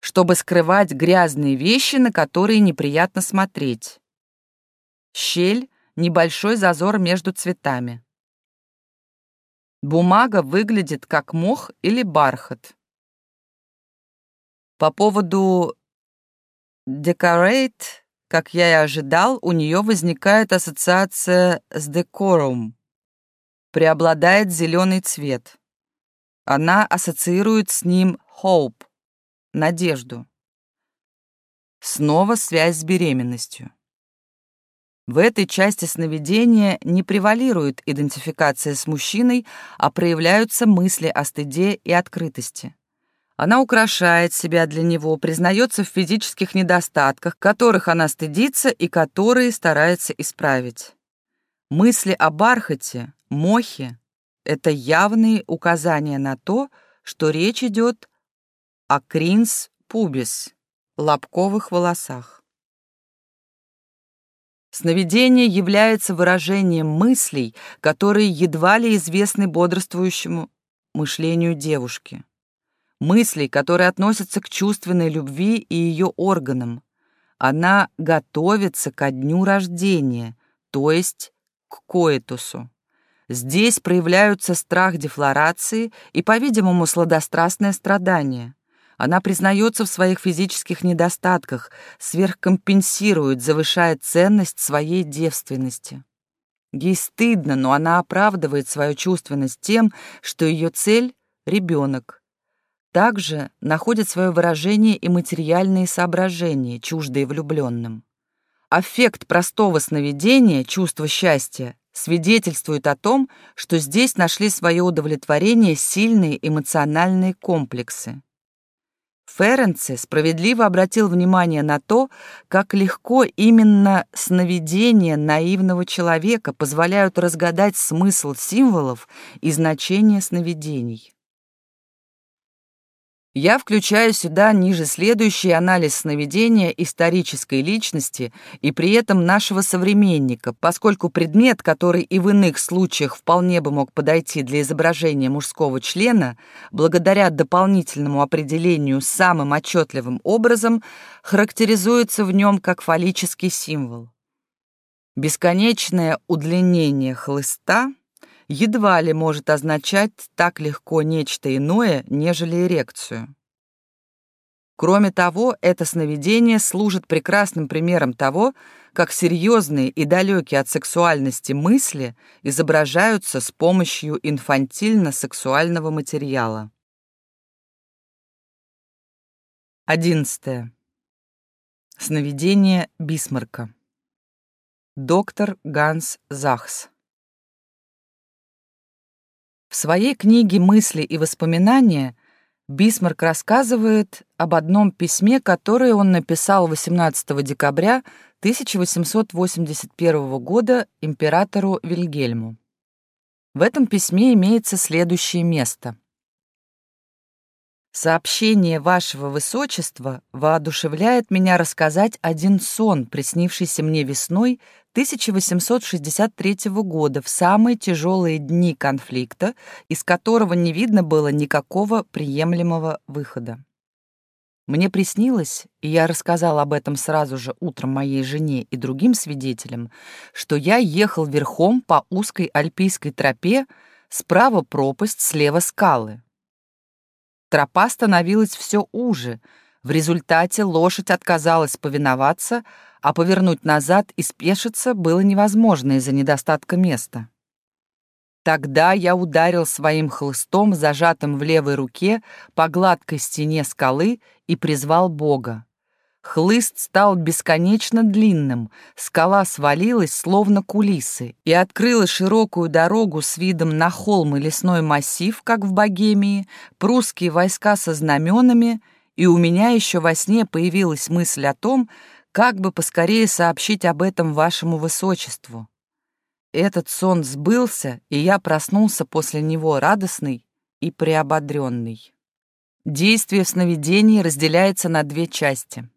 A: чтобы скрывать грязные вещи, на которые неприятно смотреть. Щель — небольшой зазор между цветами. Бумага выглядит как мох или бархат. По поводу decorate, как я и ожидал, у нее возникает ассоциация с decorum. Преобладает зеленый цвет. Она ассоциирует с ним hope, надежду. Снова связь с беременностью. В этой части сновидения не превалирует идентификация с мужчиной, а проявляются мысли о стыде и открытости. Она украшает себя для него, признается в физических недостатках, которых она стыдится и которые старается исправить. Мысли о бархате, мохе — это явные указания на то, что речь идет о кринс пубис, лобковых волосах. Сновидение является выражением мыслей, которые едва ли известны бодрствующему мышлению девушки. Мыслей, которые относятся к чувственной любви и ее органам. Она готовится ко дню рождения, то есть к коэтусу. Здесь проявляются страх дефлорации и, по-видимому, сладострастное страдание. Она признается в своих физических недостатках, сверхкомпенсирует, завышая ценность своей девственности. Ей стыдно, но она оправдывает свою чувственность тем, что ее цель — ребенок. Также находит свое выражение и материальные соображения, чуждые влюбленным. Аффект простого сновидения, чувство счастья, свидетельствует о том, что здесь нашли свое удовлетворение сильные эмоциональные комплексы. Ференце справедливо обратил внимание на то, как легко именно сновидения наивного человека позволяют разгадать смысл символов и значение сновидений. Я включаю сюда ниже следующий анализ сновидения исторической личности и при этом нашего современника, поскольку предмет, который и в иных случаях вполне бы мог подойти для изображения мужского члена, благодаря дополнительному определению самым отчетливым образом, характеризуется в нем как фаллический символ. Бесконечное удлинение хлыста — едва ли может означать так легко нечто иное, нежели эрекцию. Кроме того, это сновидение служит прекрасным примером того, как серьезные и далекие от сексуальности мысли изображаются с помощью инфантильно-сексуального материала. 11. Сновидение Бисмарка. Доктор Ганс Захс. В своей книге «Мысли и воспоминания» Бисмарк рассказывает об одном письме, которое он написал 18 декабря 1881 года императору Вильгельму. В этом письме имеется следующее место. «Сообщение вашего высочества воодушевляет меня рассказать один сон, приснившийся мне весной 1863 года в самые тяжелые дни конфликта, из которого не видно было никакого приемлемого выхода. Мне приснилось, и я рассказал об этом сразу же утром моей жене и другим свидетелям, что я ехал верхом по узкой альпийской тропе, справа пропасть, слева скалы. Тропа становилась все уже, в результате лошадь отказалась повиноваться, а повернуть назад и спешиться было невозможно из-за недостатка места. Тогда я ударил своим хлыстом, зажатым в левой руке, по гладкой стене скалы и призвал Бога. Хлыст стал бесконечно длинным, скала свалилась, словно кулисы, и открыла широкую дорогу с видом на холм и лесной массив, как в Богемии, прусские войска со знаменами, и у меня еще во сне появилась мысль о том, как бы поскорее сообщить об этом вашему высочеству. Этот сон сбылся, и я проснулся после него радостный и приободренный. Действие в сновидении разделяется на две части.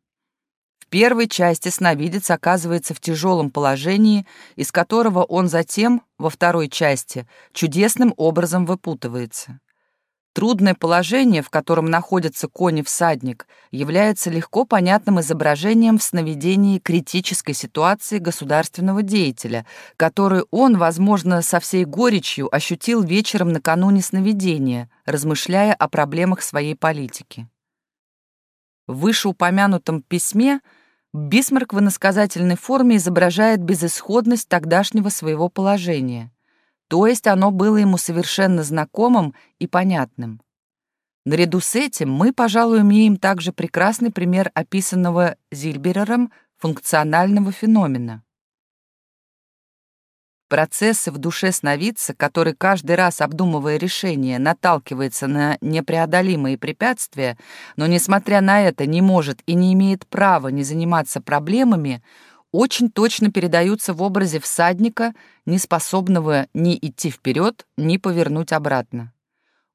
A: В первой части сновидец оказывается в тяжелом положении, из которого он затем, во второй части, чудесным образом выпутывается. Трудное положение, в котором находится кони-всадник, является легко понятным изображением в сновидении критической ситуации государственного деятеля, которую он, возможно, со всей горечью ощутил вечером накануне сновидения, размышляя о проблемах своей политики. В вышеупомянутом письме Бисмарк в иносказательной форме изображает безысходность тогдашнего своего положения – то есть оно было ему совершенно знакомым и понятным. Наряду с этим мы, пожалуй, имеем также прекрасный пример описанного Зильберером функционального феномена. Процессы в душе сновидца, который каждый раз, обдумывая решение, наталкивается на непреодолимые препятствия, но, несмотря на это, не может и не имеет права не заниматься проблемами, очень точно передаются в образе всадника, не способного ни идти вперед, ни повернуть обратно.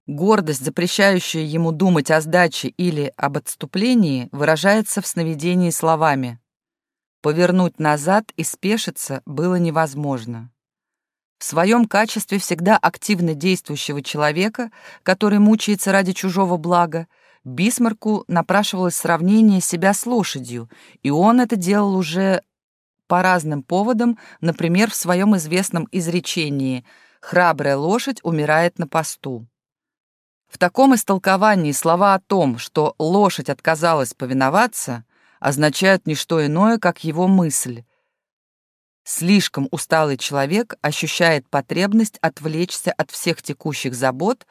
A: Гордость, запрещающая ему думать о сдаче или об отступлении, выражается в сновидении словами «Повернуть назад и спешиться было невозможно». В своем качестве всегда активно действующего человека, который мучается ради чужого блага, Бисмарку напрашивалось сравнение себя с лошадью, и он это делал уже по разным поводам, например, в своем известном изречении «храбрая лошадь умирает на посту». В таком истолковании слова о том, что лошадь отказалась повиноваться, означают не что иное, как его мысль. Слишком усталый человек ощущает потребность отвлечься от всех текущих забот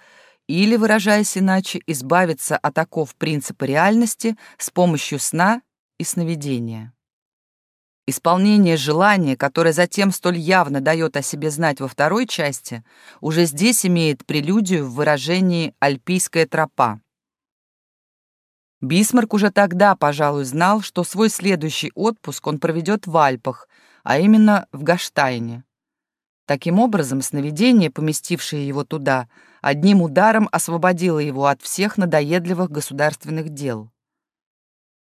A: или, выражаясь иначе, избавиться от оков принципа реальности с помощью сна и сновидения. Исполнение желания, которое затем столь явно дает о себе знать во второй части, уже здесь имеет прелюдию в выражении «альпийская тропа». Бисмарк уже тогда, пожалуй, знал, что свой следующий отпуск он проведет в Альпах, а именно в Гаштайне. Таким образом, сновидение, поместившее его туда, одним ударом освободило его от всех надоедливых государственных дел.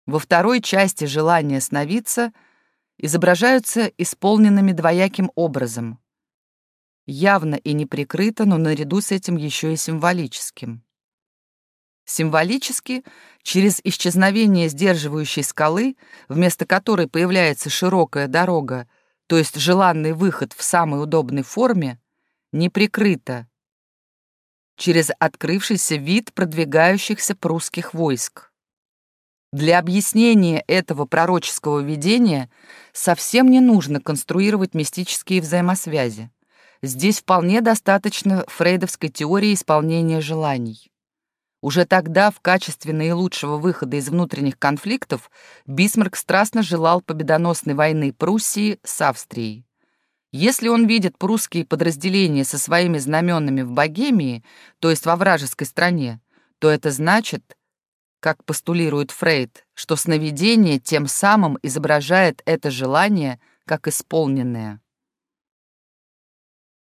A: Во второй части желания сновидца изображаются исполненными двояким образом. Явно и неприкрыто, но наряду с этим еще и символическим. Символически, через исчезновение сдерживающей скалы, вместо которой появляется широкая дорога, то есть желанный выход в самой удобной форме, неприкрыто, через открывшийся вид продвигающихся прусских войск. Для объяснения этого пророческого видения совсем не нужно конструировать мистические взаимосвязи. Здесь вполне достаточно фрейдовской теории исполнения желаний. Уже тогда, в качестве наилучшего выхода из внутренних конфликтов, Бисмарк страстно желал победоносной войны Пруссии с Австрией. Если он видит прусские подразделения со своими знаменами в Богемии, то есть во вражеской стране, то это значит, как постулирует Фрейд, что сновидение тем самым изображает это желание как исполненное.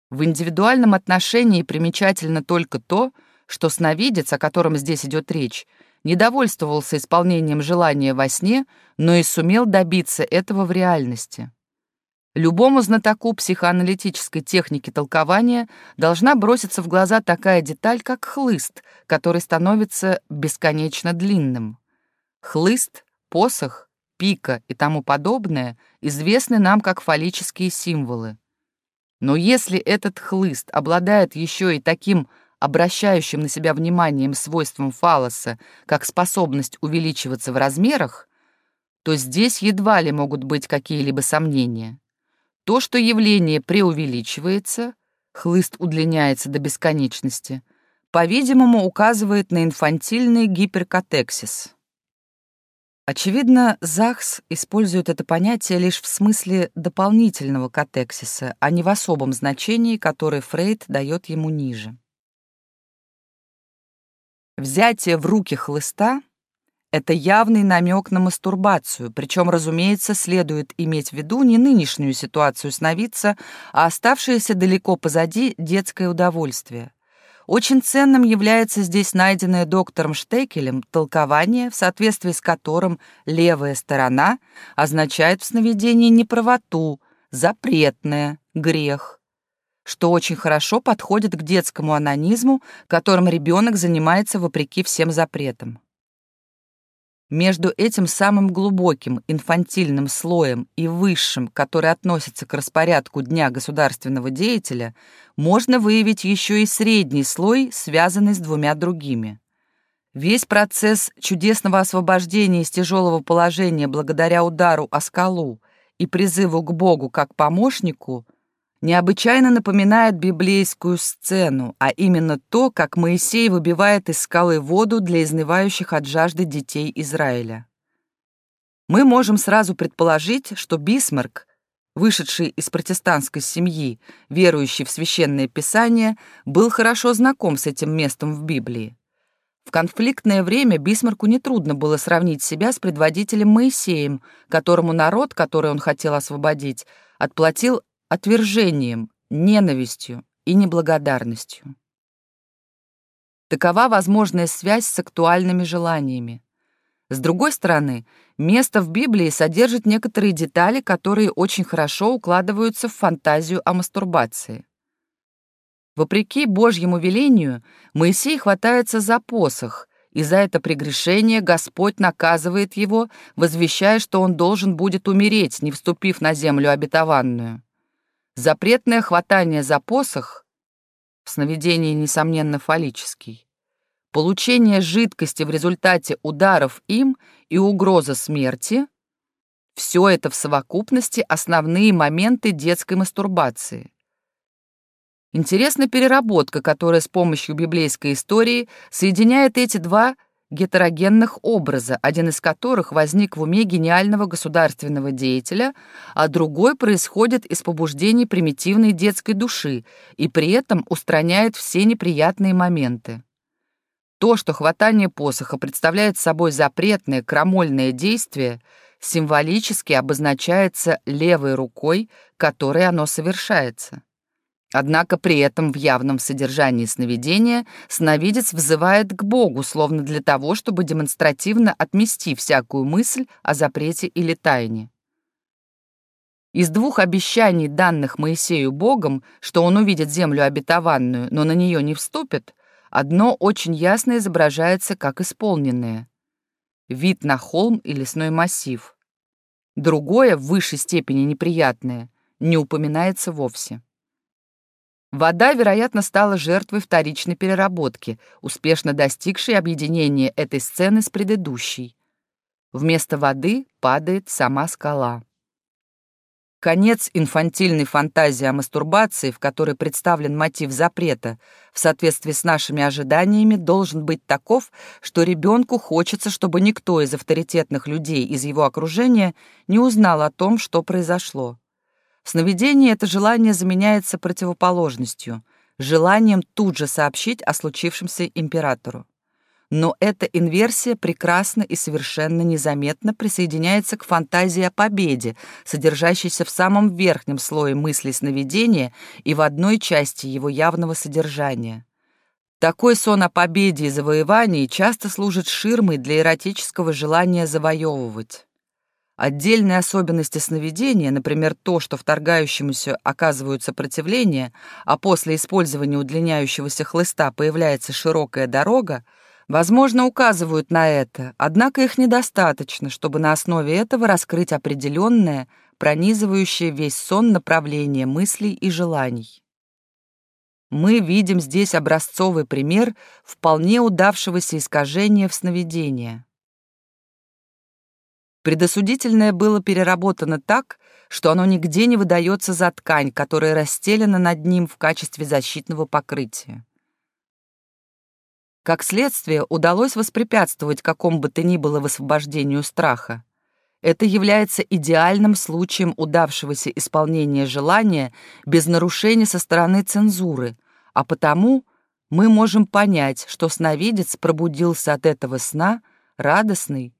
A: В индивидуальном отношении примечательно только то, что сновидец, о котором здесь идет речь, не довольствовался исполнением желания во сне, но и сумел добиться этого в реальности. Любому знатоку психоаналитической техники толкования должна броситься в глаза такая деталь, как хлыст, который становится бесконечно длинным. Хлыст, посох, пика и тому подобное известны нам как фаллические символы. Но если этот хлыст обладает еще и таким обращающим на себя вниманием свойством фалоса, как способность увеличиваться в размерах, то здесь едва ли могут быть какие-либо сомнения. То, что явление преувеличивается, хлыст удлиняется до бесконечности, по-видимому, указывает на инфантильный гиперкатексис. Очевидно, Захс использует это понятие лишь в смысле дополнительного катексиса, а не в особом значении, которое Фрейд дает ему ниже. Взятие в руки хлыста — это явный намек на мастурбацию, причем, разумеется, следует иметь в виду не нынешнюю ситуацию сновидца, а оставшееся далеко позади детское удовольствие. Очень ценным является здесь найденное доктором Штекелем толкование, в соответствии с которым левая сторона означает в сновидении неправоту, запретное, грех что очень хорошо подходит к детскому анонизму, которым ребенок занимается вопреки всем запретам. Между этим самым глубоким инфантильным слоем и высшим, который относится к распорядку Дня государственного деятеля, можно выявить еще и средний слой, связанный с двумя другими. Весь процесс чудесного освобождения из тяжелого положения благодаря удару о скалу и призыву к Богу как помощнику — необычайно напоминает библейскую сцену, а именно то, как Моисей выбивает из скалы воду для изнывающих от жажды детей Израиля. Мы можем сразу предположить, что Бисмарк, вышедший из протестантской семьи, верующий в священное писание, был хорошо знаком с этим местом в Библии. В конфликтное время Бисмарку нетрудно было сравнить себя с предводителем Моисеем, которому народ, который он хотел освободить, отплатил отвержением, ненавистью и неблагодарностью. Такова возможная связь с актуальными желаниями. С другой стороны, место в Библии содержит некоторые детали, которые очень хорошо укладываются в фантазию о мастурбации. Вопреки Божьему велению, Моисей хватается за посох, и за это прегрешение Господь наказывает его, возвещая, что он должен будет умереть, не вступив на землю обетованную. Запретное хватание за посох, в сновидении, несомненно, фаллический, получение жидкости в результате ударов им и угроза смерти — все это в совокупности основные моменты детской мастурбации. Интересна переработка, которая с помощью библейской истории соединяет эти два гетерогенных образа, один из которых возник в уме гениального государственного деятеля, а другой происходит из побуждений примитивной детской души и при этом устраняет все неприятные моменты. То, что хватание посоха представляет собой запретное крамольное действие, символически обозначается левой рукой, которой оно совершается. Однако при этом в явном содержании сновидения сновидец взывает к Богу, словно для того, чтобы демонстративно отмести всякую мысль о запрете или тайне. Из двух обещаний, данных Моисею Богом, что он увидит землю обетованную, но на нее не вступит, одно очень ясно изображается как исполненное. Вид на холм и лесной массив. Другое, в высшей степени неприятное, не упоминается вовсе. Вода, вероятно, стала жертвой вторичной переработки, успешно достигшей объединения этой сцены с предыдущей. Вместо воды падает сама скала. Конец инфантильной фантазии о мастурбации, в которой представлен мотив запрета, в соответствии с нашими ожиданиями, должен быть таков, что ребенку хочется, чтобы никто из авторитетных людей из его окружения не узнал о том, что произошло. В сновидении это желание заменяется противоположностью, желанием тут же сообщить о случившемся императору. Но эта инверсия прекрасно и совершенно незаметно присоединяется к фантазии о победе, содержащейся в самом верхнем слое мыслей сновидения и в одной части его явного содержания. Такой сон о победе и завоевании часто служит ширмой для эротического желания завоевывать. Отдельные особенности сновидения, например, то, что вторгающемуся оказывают сопротивление, а после использования удлиняющегося хлыста появляется широкая дорога, возможно, указывают на это, однако их недостаточно, чтобы на основе этого раскрыть определенное, пронизывающее весь сон направление мыслей и желаний. Мы видим здесь образцовый пример вполне удавшегося искажения в сновидении. Предосудительное было переработано так, что оно нигде не выдается за ткань, которая расстелена над ним в качестве защитного покрытия. Как следствие, удалось воспрепятствовать какому бы то ни было высвобождению страха. Это является идеальным случаем удавшегося исполнения желания без нарушения со стороны цензуры, а потому мы можем понять, что сновидец пробудился от этого сна радостный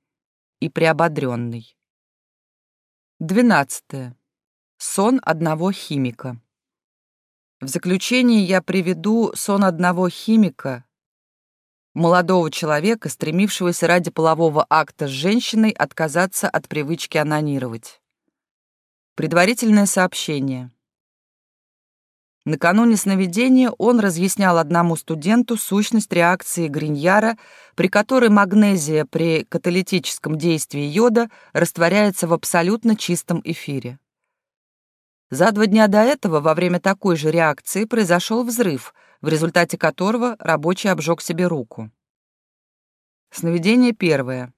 A: и приободренный. 12. Сон одного химика. В заключение я приведу сон одного химика, молодого человека, стремившегося ради полового акта с женщиной отказаться от привычки анонировать. Предварительное сообщение. Накануне сновидения он разъяснял одному студенту сущность реакции Гриньяра, при которой магнезия при каталитическом действии йода растворяется в абсолютно чистом эфире. За два дня до этого, во время такой же реакции, произошел взрыв, в результате которого рабочий обжег себе руку. Сновидение первое.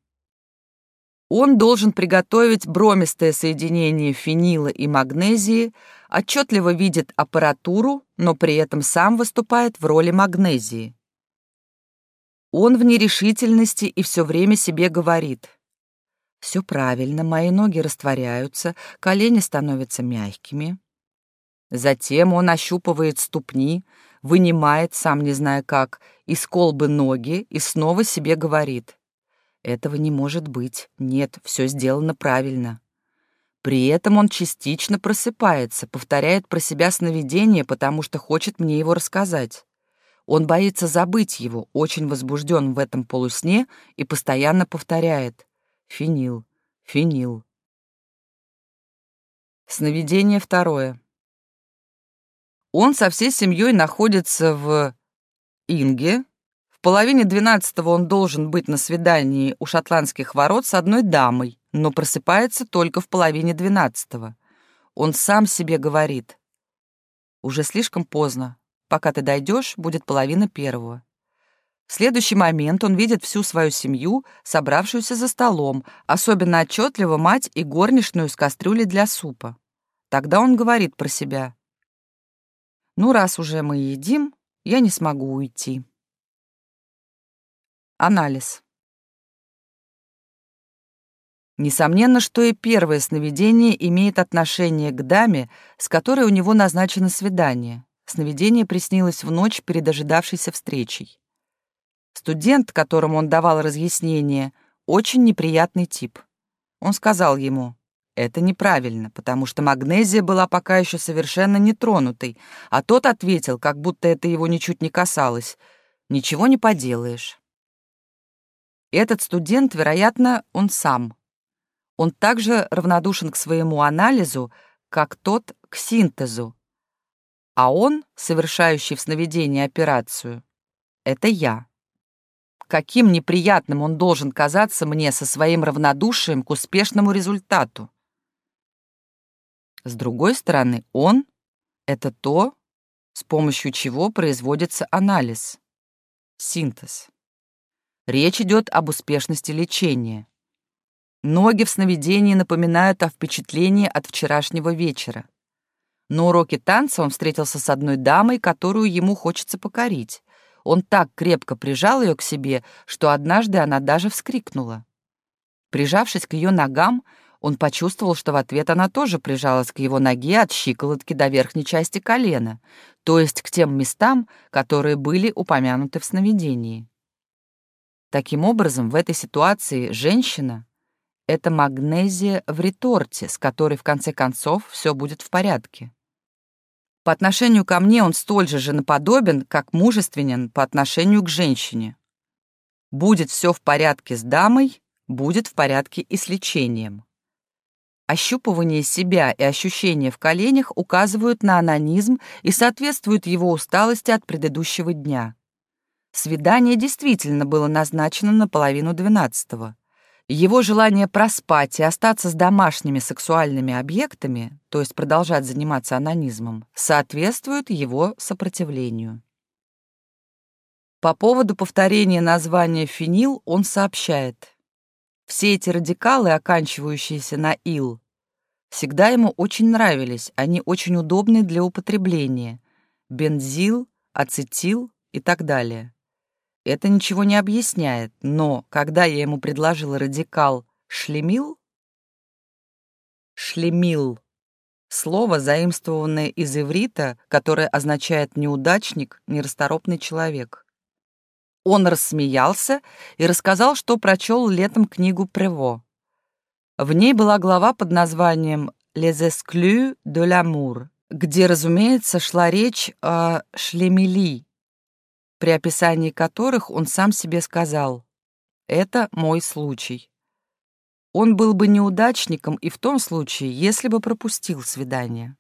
A: Он должен приготовить бромистое соединение фенила и магнезии, отчетливо видит аппаратуру, но при этом сам выступает в роли магнезии. Он в нерешительности и все время себе говорит. «Все правильно, мои ноги растворяются, колени становятся мягкими». Затем он ощупывает ступни, вынимает, сам не зная как, из колбы ноги и снова себе говорит. Этого не может быть. Нет, все сделано правильно. При этом он частично просыпается, повторяет про себя сновидение, потому что хочет мне его рассказать. Он боится забыть его, очень возбужден в этом полусне и постоянно повторяет «фенил, фенил». Сновидение второе. Он со всей семьей находится в Инге, половине двенадцатого он должен быть на свидании у шотландских ворот с одной дамой, но просыпается только в половине двенадцатого. Он сам себе говорит. Уже слишком поздно. Пока ты дойдешь, будет половина первого. В следующий момент он видит всю свою семью, собравшуюся за столом, особенно отчетливо мать и горничную с кастрюлей для супа. Тогда он говорит про себя. «Ну, раз уже мы едим, я не смогу уйти». Анализ. Несомненно, что и первое сновидение имеет отношение к даме, с которой у него назначено свидание. Сновидение приснилось в ночь перед ожидавшейся встречей. Студент, которому он давал разъяснение, очень неприятный тип. Он сказал ему, это неправильно, потому что магнезия была пока еще совершенно нетронутой, а тот ответил, как будто это его ничуть не касалось, ничего не поделаешь. Этот студент, вероятно, он сам. Он также равнодушен к своему анализу, как тот к синтезу. А он, совершающий в сновидении операцию, это я. Каким неприятным он должен казаться мне со своим равнодушием к успешному результату. С другой стороны, он — это то, с помощью чего производится анализ, синтез. Речь идет об успешности лечения. Ноги в сновидении напоминают о впечатлении от вчерашнего вечера. На уроке танца он встретился с одной дамой, которую ему хочется покорить. Он так крепко прижал ее к себе, что однажды она даже вскрикнула. Прижавшись к ее ногам, он почувствовал, что в ответ она тоже прижалась к его ноге от щиколотки до верхней части колена, то есть к тем местам, которые были упомянуты в сновидении. Таким образом, в этой ситуации женщина — это магнезия в реторте, с которой в конце концов все будет в порядке. По отношению ко мне он столь же женоподобен, как мужественен по отношению к женщине. Будет все в порядке с дамой, будет в порядке и с лечением. Ощупывание себя и ощущения в коленях указывают на анонизм и соответствуют его усталости от предыдущего дня. Свидание действительно было назначено на половину двенадцатого. Его желание проспать и остаться с домашними сексуальными объектами, то есть продолжать заниматься анонизмом, соответствует его сопротивлению. По поводу повторения названия фенил он сообщает. Все эти радикалы, оканчивающиеся на «ил», всегда ему очень нравились, они очень удобны для употребления. Бензил, ацетил и так далее. Это ничего не объясняет, но когда я ему предложил радикал «шлемил», «шлемил» — слово, заимствованное из иврита, которое означает «неудачник», «нерасторопный человек». Он рассмеялся и рассказал, что прочел летом книгу Прево. В ней была глава под названием «Les exclus de l'amour», где, разумеется, шла речь о шлемели, при описании которых он сам себе сказал «Это мой случай». Он был бы неудачником и в том случае, если бы пропустил свидание.